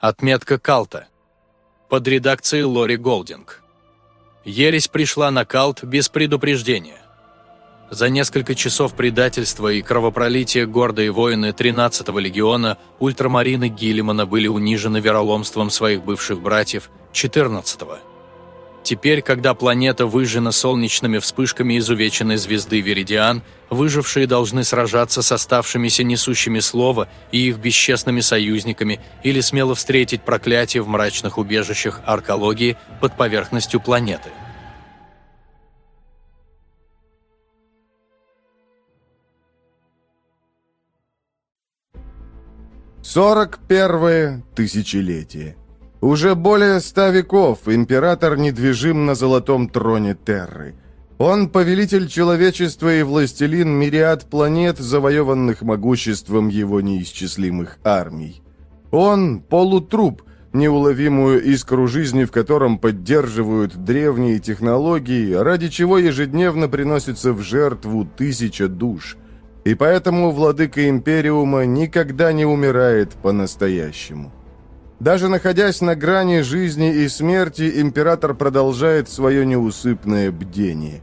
Отметка Калта. Под редакцией Лори Голдинг. Ересь пришла на Калт без предупреждения. За несколько часов предательства и кровопролития гордые воины 13-го легиона ультрамарины Гиллимана были унижены вероломством своих бывших братьев 17-го. Теперь, когда планета выжжена солнечными вспышками изувеченной звезды Веридиан, выжившие должны сражаться с оставшимися несущими слова и их бесчестными союзниками или смело встретить проклятие в мрачных убежищах аркологии под поверхностью планеты. Сорок первое тысячелетие. Уже более ста веков император недвижим на золотом троне Терры. Он повелитель человечества и властелин мириад планет, завоеванных могуществом его неисчислимых армий. Он – полутруп, неуловимую искру жизни, в котором поддерживают древние технологии, ради чего ежедневно приносится в жертву тысяча душ. И поэтому владыка Империума никогда не умирает по-настоящему. Даже находясь на грани жизни и смерти, император продолжает свое неусыпное бдение.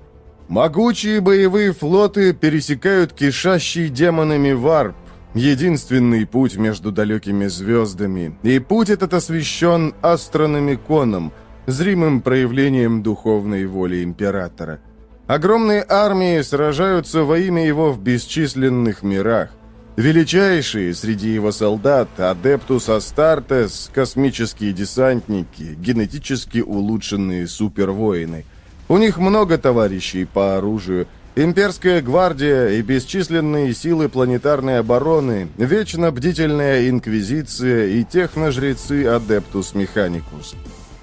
Могучие боевые флоты пересекают кишащий демонами варп, единственный путь между далекими звездами, и путь этот освещен астрономиконом, зримым проявлением духовной воли императора. Огромные армии сражаются во имя его в бесчисленных мирах. Величайшие среди его солдат – Адептус Астартес, космические десантники, генетически улучшенные супервоины. У них много товарищей по оружию, имперская гвардия и бесчисленные силы планетарной обороны, вечно бдительная инквизиция и техножрецы Адептус Механикус.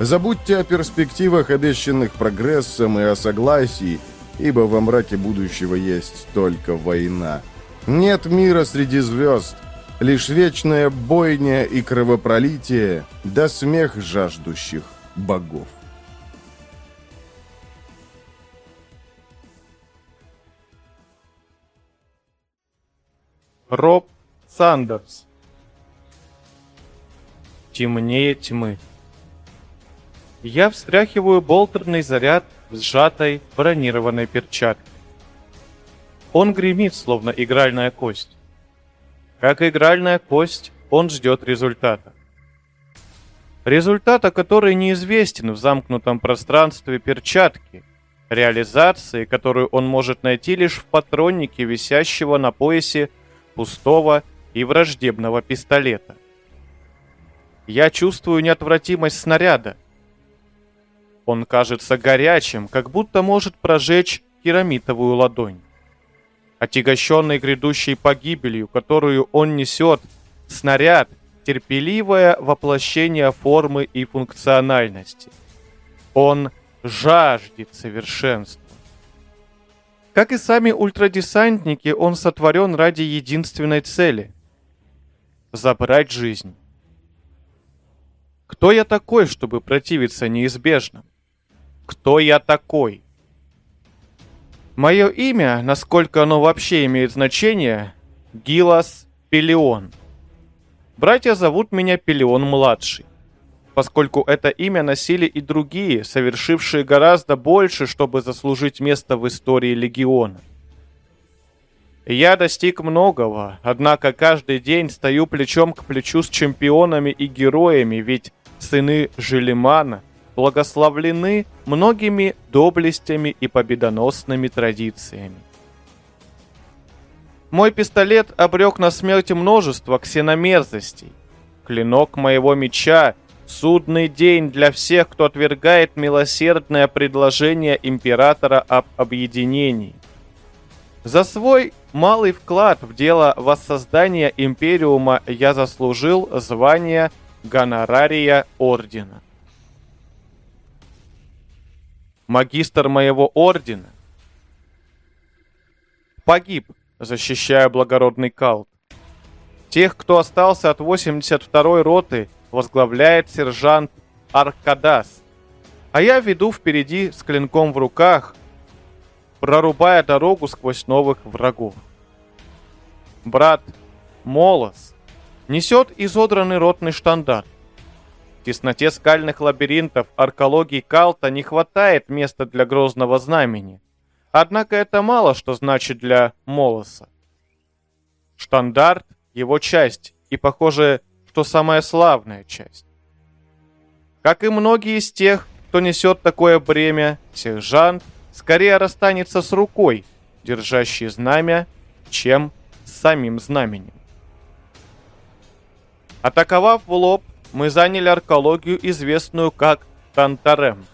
Забудьте о перспективах, обещанных прогрессом, и о согласии, ибо во мраке будущего есть только война. Нет мира среди звезд, лишь вечная бойня и кровопролитие, да смех жаждущих богов. Роб Сандерс Темнее тьмы я встряхиваю болтерный заряд в сжатой бронированной перчатке. Он гремит, словно игральная кость. Как игральная кость, он ждет результата. Результата, который неизвестен в замкнутом пространстве перчатки, реализации, которую он может найти лишь в патроннике, висящего на поясе пустого и враждебного пистолета. Я чувствую неотвратимость снаряда – он кажется горячим, как будто может прожечь керамитовую ладонь. Отягощенный грядущей погибелью, которую он несет, снаряд – терпеливое воплощение формы и функциональности. Он жаждет совершенства. Как и сами ультрадесантники, он сотворен ради единственной цели – забрать жизнь. Кто я такой, чтобы противиться неизбежному? Кто я такой. Мое имя, насколько оно вообще имеет значение, Гилас Пелион. Братья зовут меня Пелион-младший, поскольку это имя носили и другие, совершившие гораздо больше, чтобы заслужить место в истории Легиона. Я достиг многого, однако каждый день стою плечом к плечу с чемпионами и героями, ведь сыны Желемана благословлены многими доблестями и победоносными традициями. Мой пистолет обрек на смерть множество ксеномерзостей. Клинок моего меча — судный день для всех, кто отвергает милосердное предложение императора об объединении. За свой малый вклад в дело воссоздания Империума я заслужил звание гонорария ордена. Магистр моего ордена погиб, защищая благородный калт. Тех, кто остался от 82-й роты, возглавляет сержант Аркадас. А я веду впереди с клинком в руках, прорубая дорогу сквозь новых врагов. Брат Молос несет изодранный ротный штандарт. В тесноте скальных лабиринтов аркологии Калта не хватает места для грозного знамени. Однако это мало что значит для Молоса. Штандарт — его часть, и, похоже, что самая славная часть. Как и многие из тех, кто несет такое бремя, сержант скорее расстанется с рукой, держащей знамя, чем с самим знаменем. Атаковав в лоб, мы заняли аркологию, известную как Тантарем.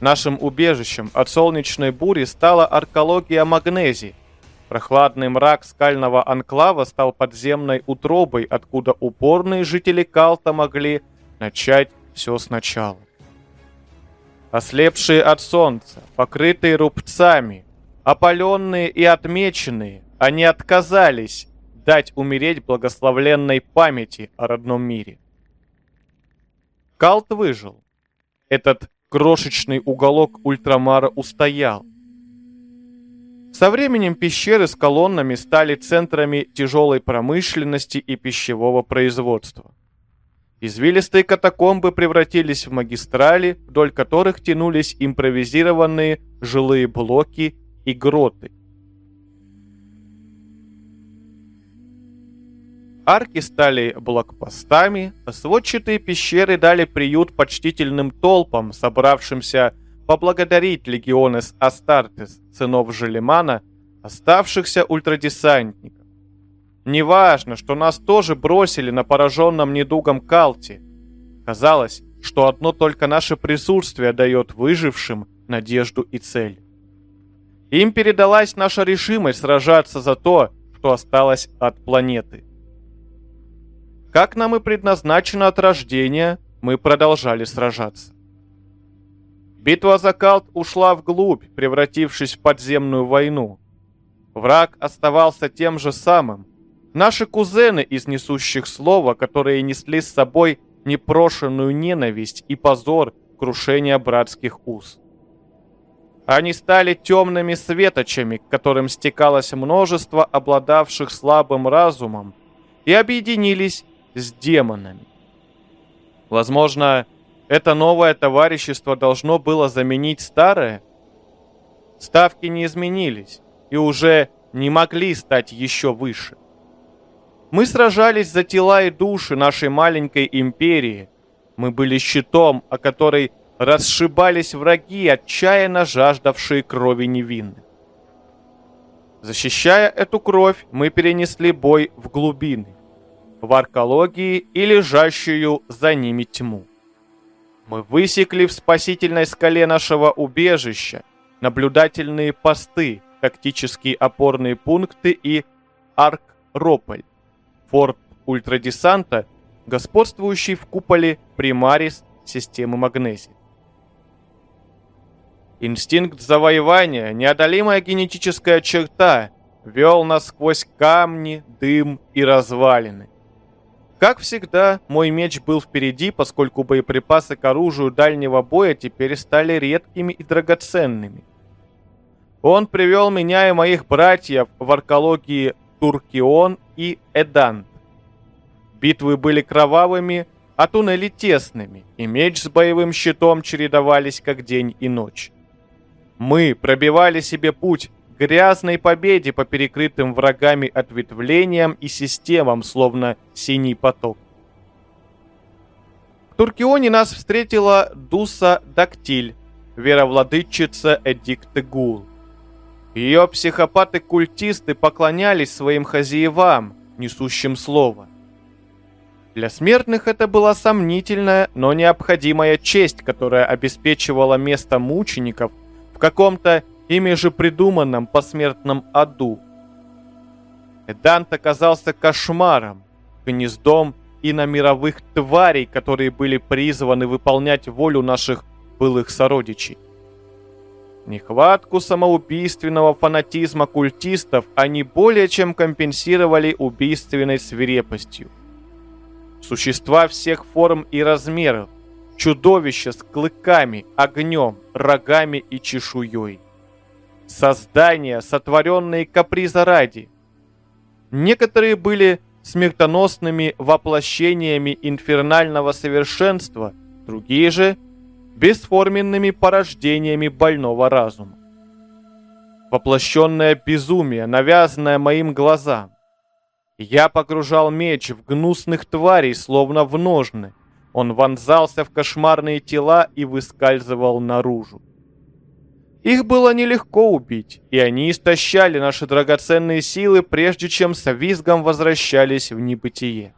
Нашим убежищем от солнечной бури стала аркология магнезии. Прохладный мрак скального анклава стал подземной утробой, откуда упорные жители Калта могли начать все сначала. Ослепшие от солнца, покрытые рубцами, опаленные и отмеченные, они отказались дать умереть благословленной памяти о родном мире. Калт выжил. Этот крошечный уголок ультрамара устоял. Со временем пещеры с колоннами стали центрами тяжелой промышленности и пищевого производства. Извилистые катакомбы превратились в магистрали, вдоль которых тянулись импровизированные жилые блоки и гроты. Арки стали блокпостами, сводчатые пещеры дали приют почтительным толпам, собравшимся поблагодарить легионес Астартес, сынов Желемана, оставшихся ультрадесантников. Неважно, что нас тоже бросили на пораженном недугом Калте. Казалось, что одно только наше присутствие дает выжившим надежду и цель. Им передалась наша решимость сражаться за то, что осталось от планеты. Как нам и предназначено от рождения, мы продолжали сражаться. Битва за Калт ушла вглубь, превратившись в подземную войну. Враг оставался тем же самым. Наши кузены из несущих слова, которые несли с собой непрошенную ненависть и позор крушения братских уз. Они стали темными светочами, к которым стекалось множество обладавших слабым разумом, и объединились с демонами. Возможно, это новое товарищество должно было заменить старое? Ставки не изменились и уже не могли стать еще выше. Мы сражались за тела и души нашей маленькой империи. Мы были щитом, о который расшибались враги, отчаянно жаждавшие крови невинных. Защищая эту кровь, мы перенесли бой в глубины в аркологии и лежащую за ними тьму. Мы высекли в спасительной скале нашего убежища наблюдательные посты, тактические опорные пункты и Арк-Рополь, форт ультрадесанта, господствующий в куполе Примарис системы Магнезии. Инстинкт завоевания, неодолимая генетическая черта, вел нас сквозь камни, дым и развалины. Как всегда, мой меч был впереди, поскольку боеприпасы к оружию дальнего боя теперь стали редкими и драгоценными. Он привел меня и моих братьев в аркологии Туркион и Эдант. Битвы были кровавыми, а туннели тесными, и меч с боевым щитом чередовались как день и ночь. Мы пробивали себе путь грязной победе по перекрытым врагами ответвлениям и системам, словно синий поток. В Туркионе нас встретила Дуса Дактиль, веровладычица Эдикты Гул. Ее психопаты-культисты поклонялись своим хозяевам, несущим слово. Для смертных это была сомнительная, но необходимая честь, которая обеспечивала место мучеников в каком-то ими же придуманном посмертном аду. Эдант оказался кошмаром, гнездом иномировых тварей, которые были призваны выполнять волю наших былых сородичей. Нехватку самоубийственного фанатизма культистов они более чем компенсировали убийственной свирепостью. Существа всех форм и размеров, чудовища с клыками, огнем, рогами и чешуей. Создания, сотворенные каприза ради. Некоторые были смертоносными воплощениями инфернального совершенства, другие же – бесформенными порождениями больного разума. Воплощенное безумие, навязанное моим глазам. Я погружал меч в гнусных тварей, словно в ножны. Он вонзался в кошмарные тела и выскальзывал наружу. Их было нелегко убить, и они истощали наши драгоценные силы, прежде чем с визгом возвращались в небытие.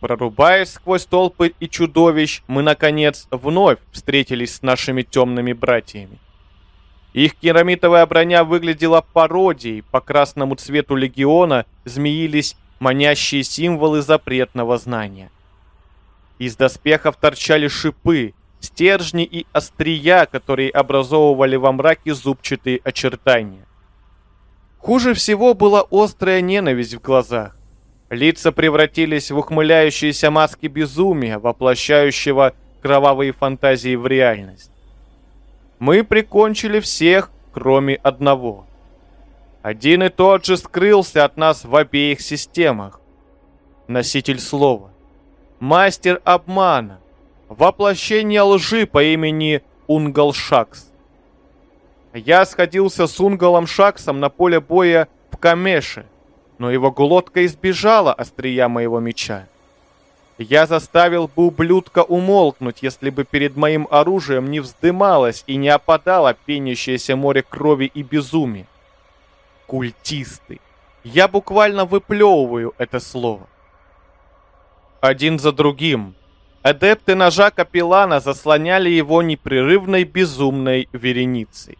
Прорубаясь сквозь толпы и чудовищ, мы, наконец, вновь встретились с нашими темными братьями. Их керамитовая броня выглядела пародией, по красному цвету легиона змеились манящие символы запретного знания. Из доспехов торчали шипы, стержни и острия, которые образовывали во мраке зубчатые очертания. Хуже всего была острая ненависть в глазах. Лица превратились в ухмыляющиеся маски безумия, воплощающего кровавые фантазии в реальность. Мы прикончили всех, кроме одного. Один и тот же скрылся от нас в обеих системах. Носитель слова. Мастер обмана. Воплощение лжи по имени Унгал Шакс. Я сходился с Унгалом Шаксом на поле боя в Камеше но его глотка избежала острия моего меча. Я заставил бы ублюдка умолкнуть, если бы перед моим оружием не вздымалось и не опадало пенящееся море крови и безумия. Культисты. Я буквально выплевываю это слово. Один за другим. Адепты ножа Капеллана заслоняли его непрерывной безумной вереницей.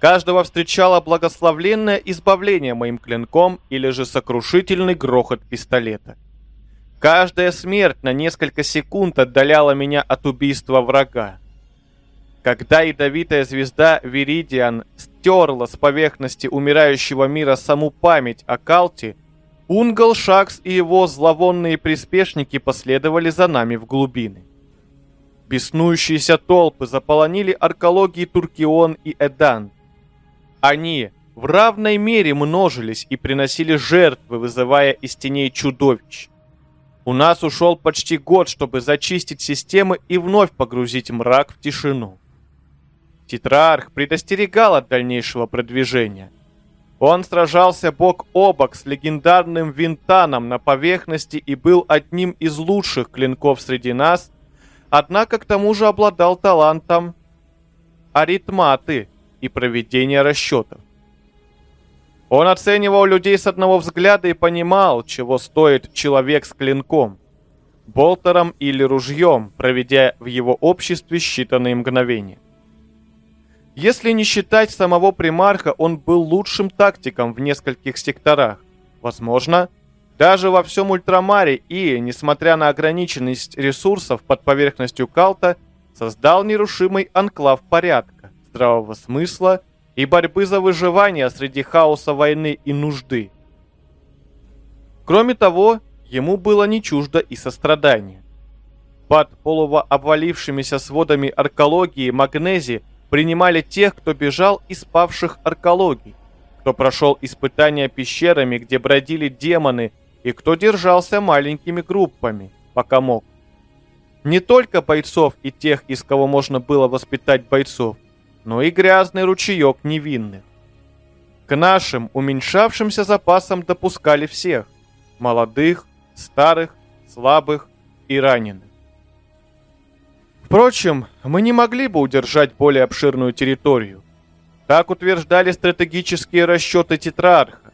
Каждого встречало благословленное избавление моим клинком или же сокрушительный грохот пистолета. Каждая смерть на несколько секунд отдаляла меня от убийства врага. Когда ядовитая звезда Виридиан стерла с поверхности умирающего мира саму память о Калте, Унгал Шакс и его зловонные приспешники последовали за нами в глубины. Беснующиеся толпы заполонили аркологии Туркион и Эдан – они в равной мере множились и приносили жертвы, вызывая из теней чудовищ. У нас ушел почти год, чтобы зачистить системы и вновь погрузить мрак в тишину. Тетрарх предостерегал от дальнейшего продвижения. Он сражался бок о бок с легендарным Винтаном на поверхности и был одним из лучших клинков среди нас, однако к тому же обладал талантом аритматы, и проведения расчетов. Он оценивал людей с одного взгляда и понимал, чего стоит человек с клинком, болтером или ружьем, проведя в его обществе считанные мгновения. Если не считать самого примарха, он был лучшим тактиком в нескольких секторах. Возможно, даже во всем Ультрамаре и, несмотря на ограниченность ресурсов под поверхностью Калта, создал нерушимый анклав порядка здравого смысла и борьбы за выживание среди хаоса войны и нужды. Кроме того, ему было не чуждо и сострадание. Под полувообвалившимися сводами аркологии Магнези принимали тех, кто бежал из павших аркологий, кто прошел испытания пещерами, где бродили демоны, и кто держался маленькими группами, пока мог. Не только бойцов и тех, из кого можно было воспитать бойцов, но и грязный ручеек невинных. К нашим уменьшавшимся запасам допускали всех – молодых, старых, слабых и раненых. Впрочем, мы не могли бы удержать более обширную территорию. Так утверждали стратегические расчеты Тетрарха.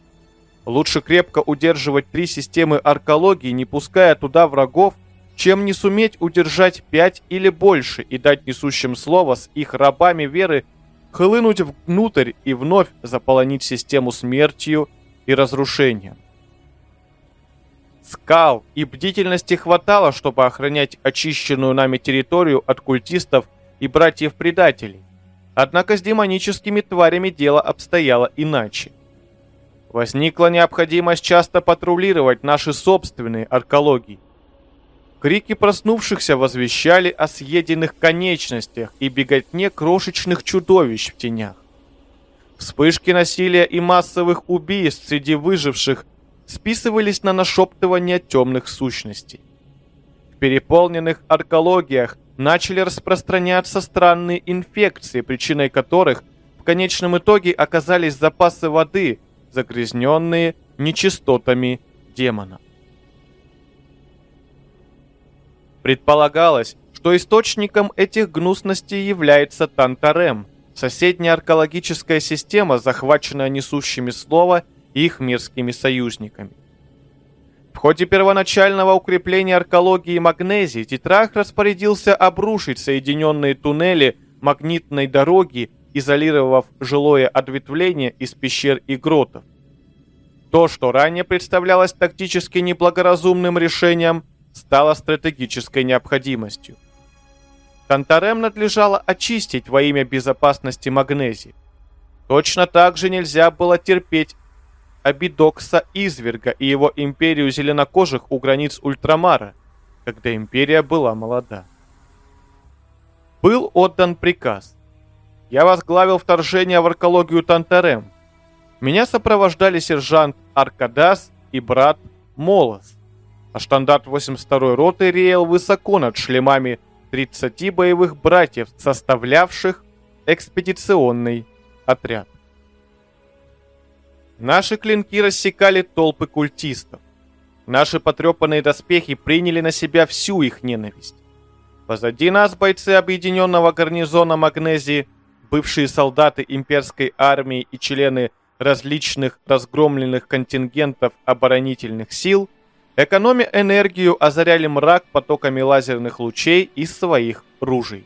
Лучше крепко удерживать три системы аркологии, не пуская туда врагов, чем не суметь удержать пять или больше и дать несущим слово с их рабами веры хлынуть внутрь и вновь заполонить систему смертью и разрушением. Скал и бдительности хватало, чтобы охранять очищенную нами территорию от культистов и братьев-предателей. Однако с демоническими тварями дело обстояло иначе. Возникла необходимость часто патрулировать наши собственные аркологии. Крики проснувшихся возвещали о съеденных конечностях и беготне крошечных чудовищ в тенях. Вспышки насилия и массовых убийств среди выживших списывались на нашептывание темных сущностей. В переполненных аркологиях начали распространяться странные инфекции, причиной которых в конечном итоге оказались запасы воды, загрязненные нечистотами демона. Предполагалось, что источником этих гнусностей является Тантарем, соседняя аркологическая система, захваченная несущими слова их мирскими союзниками. В ходе первоначального укрепления аркологии магнезии Тетрах распорядился обрушить соединенные туннели магнитной дороги, изолировав жилое ответвление из пещер и гротов. То, что ранее представлялось тактически неблагоразумным решением, стало стратегической необходимостью. Тантарем надлежало очистить во имя безопасности магнезии. Точно так же нельзя было терпеть Абидокса Изверга и его империю зеленокожих у границ Ультрамара, когда империя была молода. Был отдан приказ. Я возглавил вторжение в аркологию Тантарем. Меня сопровождали сержант Аркадас и брат Молос. А штандарт 82-й роты реял высоко над шлемами 30 боевых братьев, составлявших экспедиционный отряд. Наши клинки рассекали толпы культистов. Наши потрепанные доспехи приняли на себя всю их ненависть. Позади нас бойцы объединенного гарнизона Магнезии, бывшие солдаты имперской армии и члены различных разгромленных контингентов оборонительных сил, экономя энергию, озаряли мрак потоками лазерных лучей из своих ружей.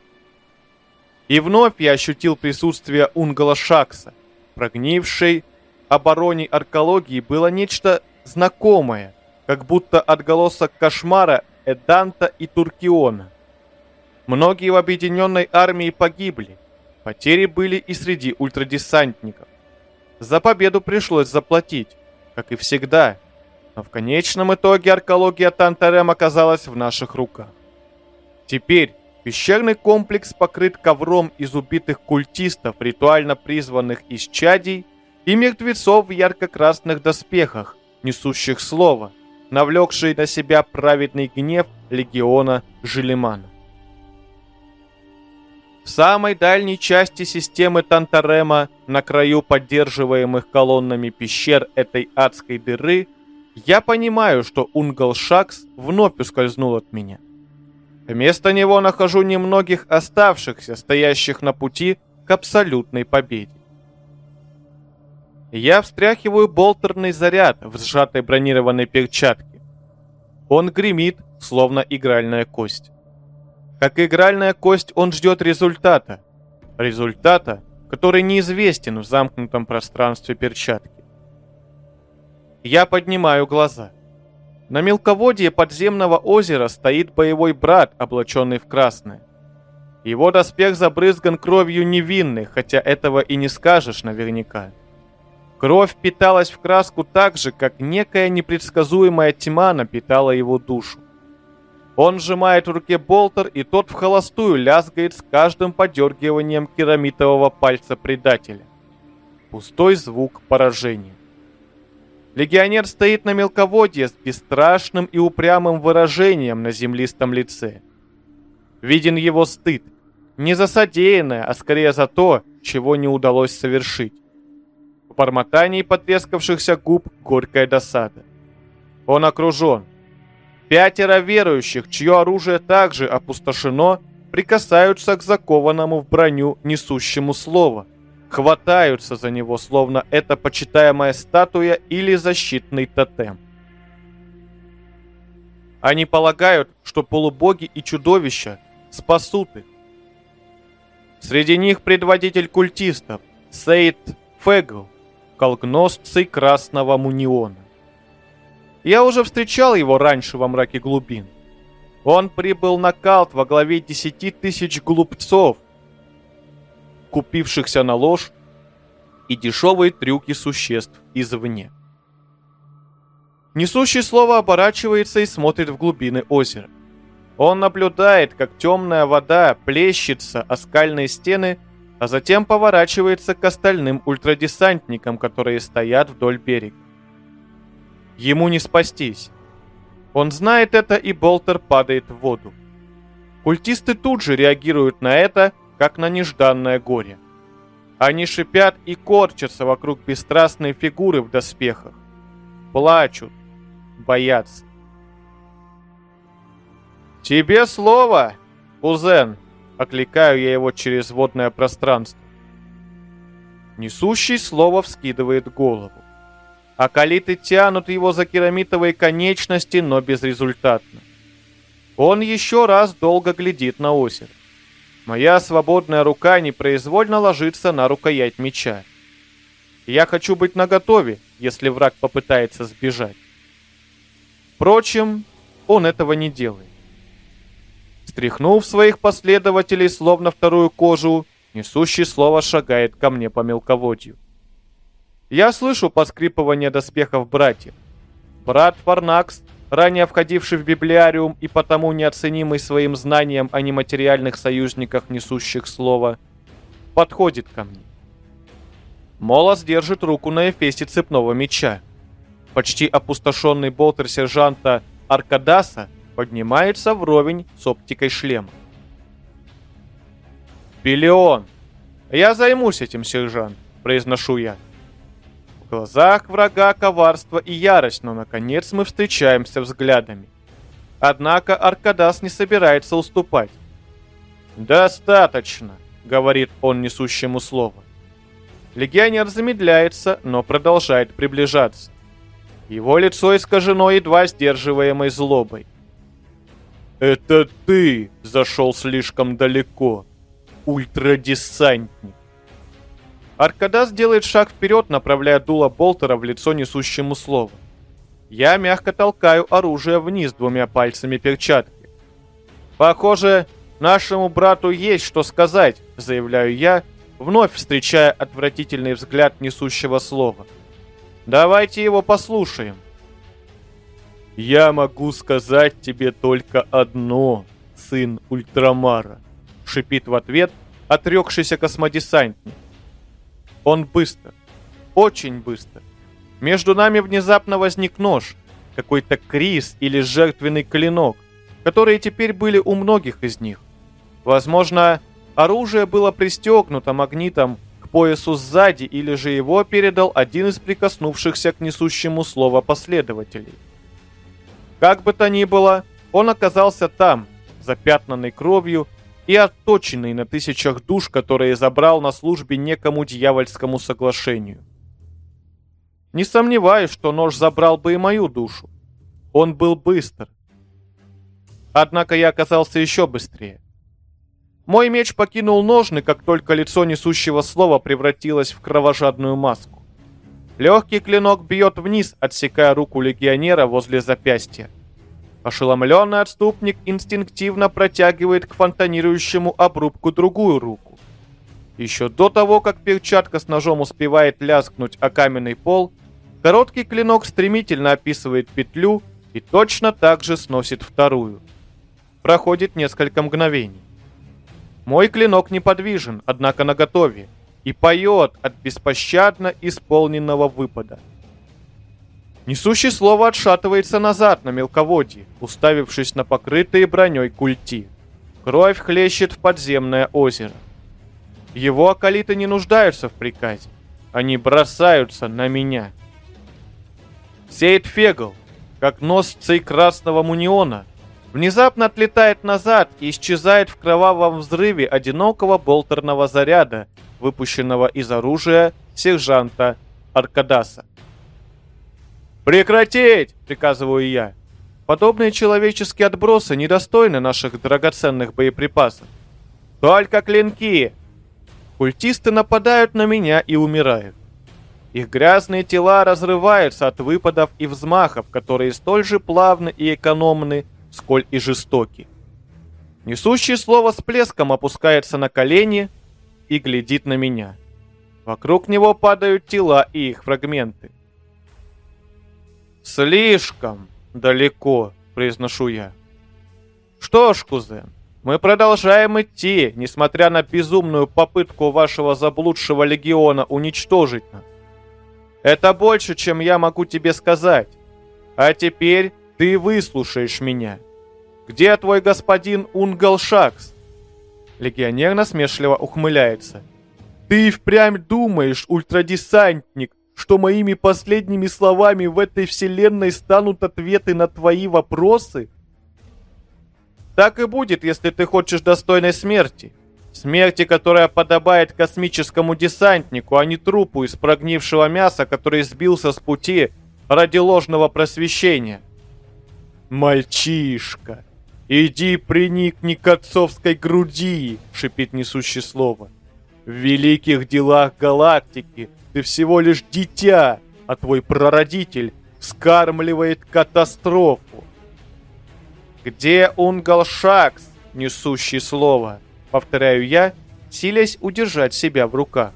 И вновь я ощутил присутствие Унгала Шакса, прогнившей, обороне аркологии было нечто знакомое, как будто отголосок кошмара Эданта и Туркиона. Многие в объединенной армии погибли. Потери были и среди ультрадесантников. За победу пришлось заплатить, как и всегда. Но в конечном итоге аркология Тантарем оказалась в наших руках. Теперь пещерный комплекс покрыт ковром из убитых культистов, ритуально призванных из чадей, и мертвецов в ярко-красных доспехах, несущих слово, навлекшие на себя праведный гнев легиона Желемана. В самой дальней части системы Тантарема, на краю поддерживаемых колоннами пещер этой адской дыры, я понимаю, что Унгал Шакс вновь ускользнул от меня. Вместо него нахожу немногих оставшихся, стоящих на пути к абсолютной победе. Я встряхиваю болтерный заряд в сжатой бронированной перчатке. Он гремит, словно игральная кость. Как игральная кость, он ждет результата. Результата, который неизвестен в замкнутом пространстве перчатки. Я поднимаю глаза. На мелководье подземного озера стоит боевой брат, облаченный в красное. Его доспех забрызган кровью невинных, хотя этого и не скажешь наверняка. Кровь питалась в краску так же, как некая непредсказуемая тьма напитала его душу. Он сжимает в руке болтер, и тот в холостую лязгает с каждым подергиванием керамитового пальца предателя. Пустой звук поражения. Легионер стоит на мелководье с бесстрашным и упрямым выражением на землистом лице. Виден его стыд. Не за содеянное, а скорее за то, чего не удалось совершить. В бормотании потрескавшихся губ горькая досада. Он окружен. Пятеро верующих, чье оружие также опустошено, прикасаются к закованному в броню несущему слово. Хватаются за него, словно это почитаемая статуя или защитный тотем. Они полагают, что полубоги и чудовища спасут их. Среди них предводитель культистов, Сейд Фегл, колгносцы Красного Муниона. Я уже встречал его раньше во мраке глубин. Он прибыл на Калт во главе десяти тысяч глупцов, купившихся на ложь и дешевые трюки существ извне. Несущий слово оборачивается и смотрит в глубины озера. Он наблюдает, как темная вода плещется о скальные стены, а затем поворачивается к остальным ультрадесантникам, которые стоят вдоль берега. Ему не спастись. Он знает это, и Болтер падает в воду. Культисты тут же реагируют на это, как на нежданное горе. Они шипят и корчатся вокруг бесстрастной фигуры в доспехах. Плачут, боятся. «Тебе слово, кузен!» — окликаю я его через водное пространство. Несущий слово вскидывает голову. Акалиты тянут его за керамитовые конечности, но безрезультатно. Он еще раз долго глядит на озеро. Моя свободная рука непроизвольно ложится на рукоять меча. Я хочу быть наготове, если враг попытается сбежать. Впрочем, он этого не делает. Стряхнув своих последователей, словно вторую кожу, несущий слово шагает ко мне по мелководью. Я слышу поскрипывание доспехов братьев. Брат Фарнакс, ранее входивший в библиариум и потому неоценимый своим знанием о нематериальных союзниках, несущих слово, подходит ко мне. Молос держит руку на эфесе цепного меча. Почти опустошенный болтер сержанта Аркадаса поднимается вровень с оптикой шлема. «Пелеон! Я займусь этим, сержант!» – произношу я глазах врага коварство и ярость, но наконец мы встречаемся взглядами. Однако Аркадас не собирается уступать. «Достаточно», — говорит он несущему слово. Легионер замедляется, но продолжает приближаться. Его лицо искажено едва сдерживаемой злобой. «Это ты зашел слишком далеко, ультрадесантник!» Аркадас делает шаг вперед, направляя дуло болтера в лицо несущему слово. Я мягко толкаю оружие вниз двумя пальцами перчатки. «Похоже, нашему брату есть что сказать», — заявляю я, вновь встречая отвратительный взгляд несущего слова. «Давайте его послушаем». «Я могу сказать тебе только одно, сын Ультрамара», — шипит в ответ отрекшийся космодесантник. Он быстро. Очень быстро. Между нами внезапно возник нож, какой-то крис или жертвенный клинок, которые теперь были у многих из них. Возможно, оружие было пристегнуто магнитом к поясу сзади или же его передал один из прикоснувшихся к несущему слово последователей. Как бы то ни было, он оказался там, запятнанный кровью и отточенный на тысячах душ, которые забрал на службе некому дьявольскому соглашению. Не сомневаюсь, что нож забрал бы и мою душу. Он был быстр. Однако я оказался еще быстрее. Мой меч покинул ножны, как только лицо несущего слова превратилось в кровожадную маску. Легкий клинок бьет вниз, отсекая руку легионера возле запястья. Ошеломленный отступник инстинктивно протягивает к фонтанирующему обрубку другую руку. Еще до того, как перчатка с ножом успевает лязгнуть о каменный пол, короткий клинок стремительно описывает петлю и точно так же сносит вторую. Проходит несколько мгновений. Мой клинок неподвижен, однако наготове, и поет от беспощадно исполненного выпада – Несущий слово отшатывается назад на мелководье, уставившись на покрытые броней культи. Кровь хлещет в подземное озеро. Его околиты не нуждаются в приказе. Они бросаются на меня. Сейд Фегл, как нос цей красного муниона, внезапно отлетает назад и исчезает в кровавом взрыве одинокого болтерного заряда, выпущенного из оружия сержанта Аркадаса. «Прекратить!» — приказываю я. Подобные человеческие отбросы недостойны наших драгоценных боеприпасов. Только клинки! Культисты нападают на меня и умирают. Их грязные тела разрываются от выпадов и взмахов, которые столь же плавны и экономны, сколь и жестоки. Несущий слово с плеском опускается на колени и глядит на меня. Вокруг него падают тела и их фрагменты. «Слишком далеко», — произношу я. «Что ж, кузен, мы продолжаем идти, несмотря на безумную попытку вашего заблудшего легиона уничтожить нас. Это больше, чем я могу тебе сказать. А теперь ты выслушаешь меня. Где твой господин Унгалшакс?» Легионер насмешливо ухмыляется. «Ты впрямь думаешь, ультрадесантник, что моими последними словами в этой вселенной станут ответы на твои вопросы?» Так и будет, если ты хочешь достойной смерти. Смерти, которая подобает космическому десантнику, а не трупу из прогнившего мяса, который сбился с пути ради ложного просвещения. «Мальчишка, иди приникни к отцовской груди!» — шипит несущее слово. «В великих делах галактики ты всего лишь дитя, а твой прародитель вскармливает катастрофу. «Где Унгалшакс, несущий слово?» Повторяю я, силясь удержать себя в руках.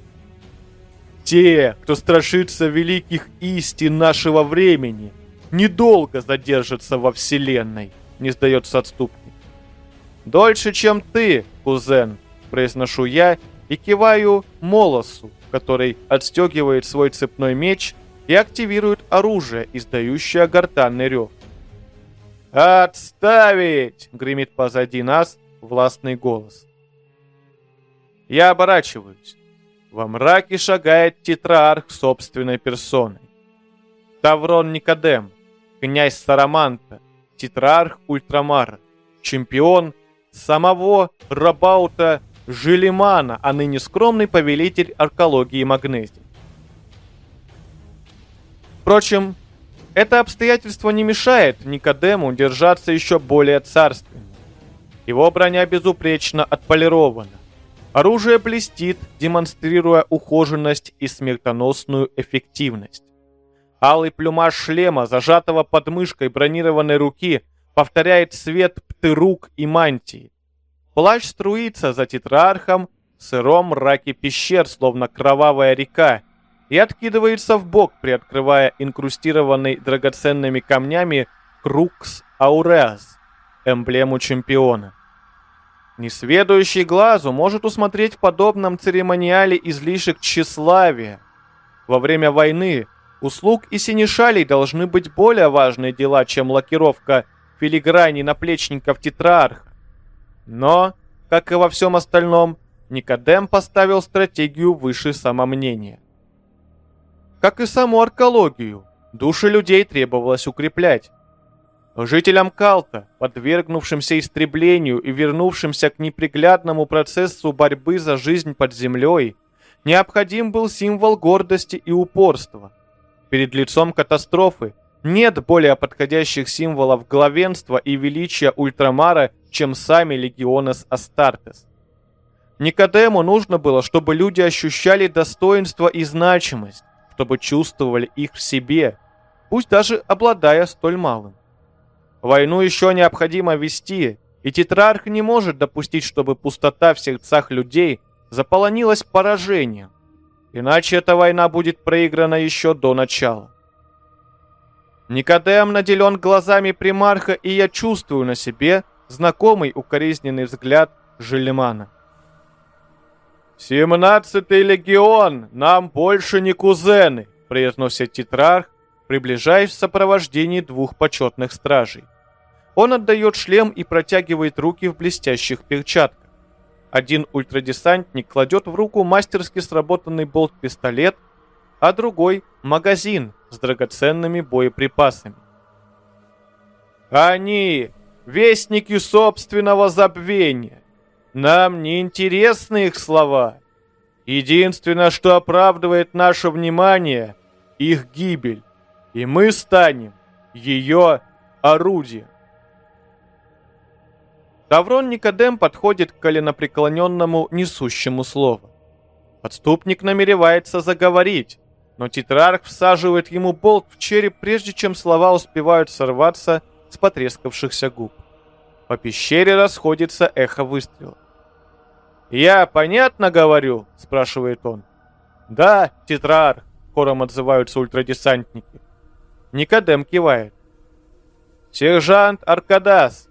«Те, кто страшится великих истин нашего времени, недолго задержатся во Вселенной», не сдается отступник. «Дольше, чем ты, кузен», произношу я и киваю Молосу, который отстегивает свой цепной меч и активирует оружие, издающее гортанный рев. «Отставить!» — гремит позади нас властный голос. Я оборачиваюсь. Во мраке шагает тетраарх собственной персоной. Таврон Никодем, князь Сараманта, тетраарх Ультрамара, чемпион самого Рабаута Жилимана, а ныне скромный повелитель аркологии Магнезии. Впрочем, это обстоятельство не мешает Никодему держаться еще более царственно. Его броня безупречно отполирована. Оружие блестит, демонстрируя ухоженность и смертоносную эффективность. Алый плюмаж шлема, зажатого под мышкой бронированной руки, повторяет цвет птырук и мантии. Плащ струится за тетрархом сыром мраке пещер, словно кровавая река, и откидывается в бок, приоткрывая инкрустированный драгоценными камнями Крукс Ауреас, эмблему чемпиона. Несведущий глазу может усмотреть в подобном церемониале излишек тщеславия. Во время войны услуг и синешалей должны быть более важные дела, чем лакировка филиграни наплечников тетраарха. Но, как и во всем остальном, Никодем поставил стратегию выше самомнения. Как и саму аркологию, души людей требовалось укреплять. Жителям Калта, подвергнувшимся истреблению и вернувшимся к неприглядному процессу борьбы за жизнь под землей, необходим был символ гордости и упорства. Перед лицом катастрофы нет более подходящих символов главенства и величия Ультрамара, чем сами Легионес Астартес. Никодему нужно было, чтобы люди ощущали достоинство и значимость, чтобы чувствовали их в себе, пусть даже обладая столь малым. Войну еще необходимо вести, и тетрарх не может допустить, чтобы пустота в сердцах людей заполонилась поражением. Иначе эта война будет проиграна еще до начала. Никодем наделен глазами примарха, и я чувствую на себе знакомый укоризненный взгляд Желемана. «Семнадцатый легион! Нам больше не кузены!» произносит тетрарх, приближаясь в сопровождении двух почетных стражей. Он отдает шлем и протягивает руки в блестящих перчатках. Один ультрадесантник кладет в руку мастерски сработанный болт-пистолет, а другой — магазин с драгоценными боеприпасами. «Они — вестники собственного забвения. Нам не интересны их слова. Единственное, что оправдывает наше внимание — их гибель, и мы станем ее орудием. Таврон Никодем подходит к коленопреклоненному несущему слово. Подступник намеревается заговорить, но тетрарх всаживает ему болт в череп, прежде чем слова успевают сорваться с потрескавшихся губ. По пещере расходится эхо выстрела. «Я понятно говорю?» — спрашивает он. «Да, тетрарх», — хором отзываются ультрадесантники. Никодем кивает. «Сержант Аркадас!»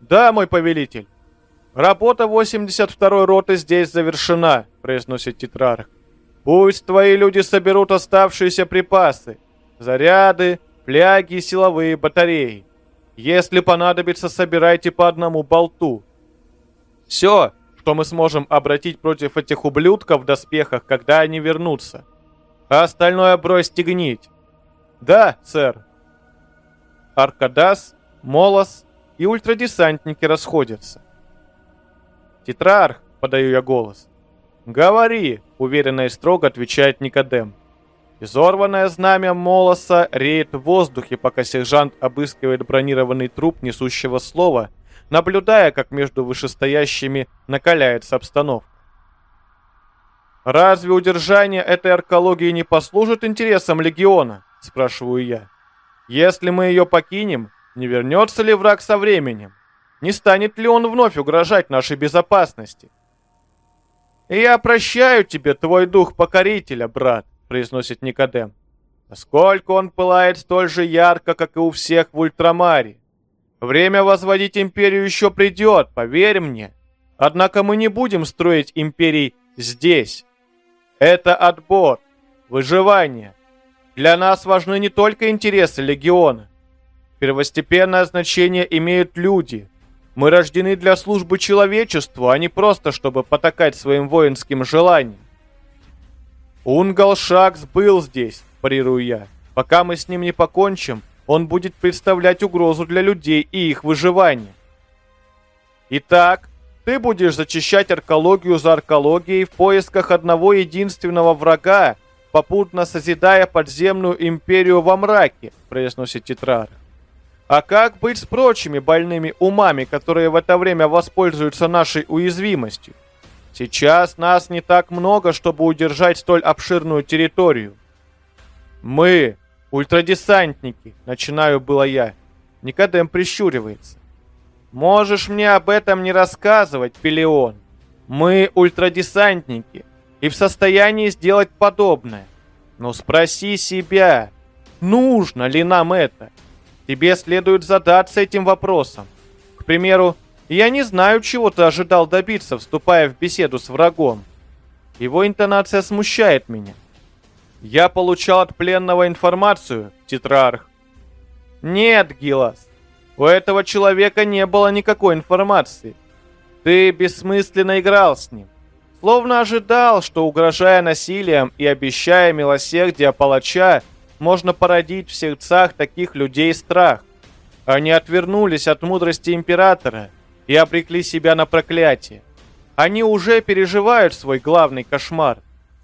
«Да, мой повелитель!» «Работа 82-й роты здесь завершена», — произносит тетрарх. «Пусть твои люди соберут оставшиеся припасы. Заряды, фляги и силовые батареи. Если понадобится, собирайте по одному болту. Все, что мы сможем обратить против этих ублюдков в доспехах, когда они вернутся. А остальное бросьте гнить. Да, сэр. Аркадас, Молос и ультрадесантники расходятся. «Тетрарх!» — подаю я голос. «Говори!» — уверенно и строго отвечает Никодем. Изорванное знамя Молоса реет в воздухе, пока сержант обыскивает бронированный труп несущего слова, наблюдая, как между вышестоящими накаляется обстановка. «Разве удержание этой аркологии не послужит интересам Легиона?» – спрашиваю я. «Если мы ее покинем, не вернется ли враг со временем? Не станет ли он вновь угрожать нашей безопасности?» «Я прощаю тебе твой дух покорителя, брат», — произносит Никодем. «Поскольку он пылает столь же ярко, как и у всех в Ультрамаре. Время возводить империю еще придет, поверь мне. Однако мы не будем строить империй здесь. Это отбор, выживание. Для нас важны не только интересы Легиона. Первостепенное значение имеют люди. Мы рождены для службы человечеству, а не просто, чтобы потакать своим воинским желаниям. Унгал Шакс был здесь, парирую я. Пока мы с ним не покончим, он будет представлять угрозу для людей и их выживания. Итак, ты будешь зачищать аркологию за аркологией в поисках одного единственного врага, попутно созидая подземную империю во мраке, произносит Тетрарх. А как быть с прочими больными умами, которые в это время воспользуются нашей уязвимостью? Сейчас нас не так много, чтобы удержать столь обширную территорию. Мы, ультрадесантники, начинаю было я. Никодем прищуривается. Можешь мне об этом не рассказывать, Пелеон. Мы ультрадесантники и в состоянии сделать подобное. Но спроси себя, нужно ли нам это? Тебе следует задаться этим вопросом. К примеру, я не знаю, чего ты ожидал добиться, вступая в беседу с врагом. Его интонация смущает меня. Я получал от пленного информацию, Тетрарх. Нет, Гилас, у этого человека не было никакой информации. Ты бессмысленно играл с ним. Словно ожидал, что угрожая насилием и обещая милосердие палача, можно породить в сердцах таких людей страх. Они отвернулись от мудрости императора и обрекли себя на проклятие. Они уже переживают свой главный кошмар.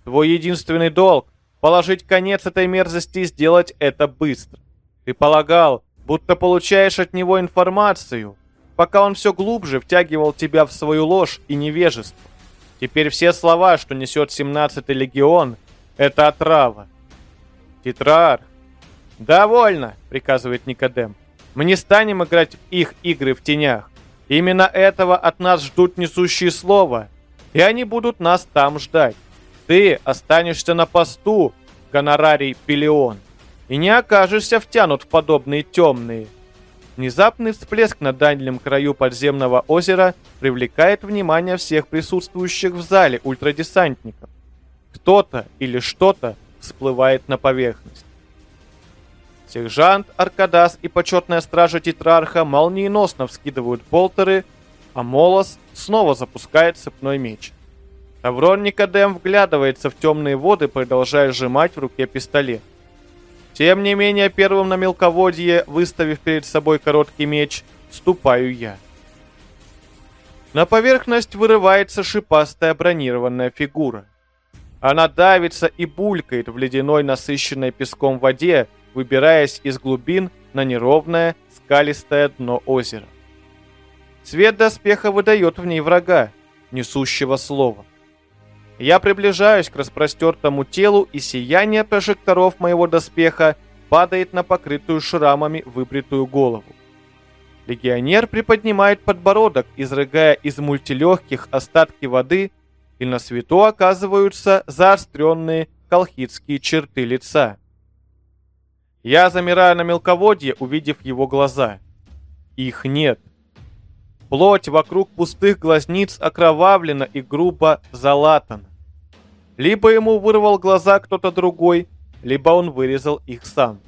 Твой единственный долг – положить конец этой мерзости и сделать это быстро. Ты полагал, будто получаешь от него информацию, пока он все глубже втягивал тебя в свою ложь и невежество. Теперь все слова, что несет 17-й легион, это отрава. Тетрарх. Довольно, приказывает Никодем. Мы не станем играть в их игры в тенях. Именно этого от нас ждут несущие слова, и они будут нас там ждать. Ты останешься на посту, гонорарий Пелион, и не окажешься втянут в подобные темные, Внезапный всплеск на дальнем краю подземного озера привлекает внимание всех присутствующих в зале ультрадесантников. Кто-то или что-то всплывает на поверхность. Сержант, Аркадас и почетная стража Тетрарха молниеносно вскидывают болтеры, а Молос снова запускает цепной меч. Таврон Никодем вглядывается в темные воды, продолжая сжимать в руке пистолет. Тем не менее, первым на мелководье, выставив перед собой короткий меч, ступаю я. На поверхность вырывается шипастая бронированная фигура. Она давится и булькает в ледяной насыщенной песком воде, выбираясь из глубин на неровное, скалистое дно озера. Цвет доспеха выдает в ней врага, несущего слова. Я приближаюсь к распростертому телу, и сияние прожекторов моего доспеха падает на покрытую шрамами выбритую голову. Легионер приподнимает подбородок, изрыгая из мультилегких остатки воды, и на свету оказываются заостренные колхидские черты лица. Я замираю на мелководье, увидев его глаза. Их нет. Плоть вокруг пустых глазниц окровавлена и грубо залатана. Либо ему вырвал глаза кто-то другой, либо он вырезал их сам.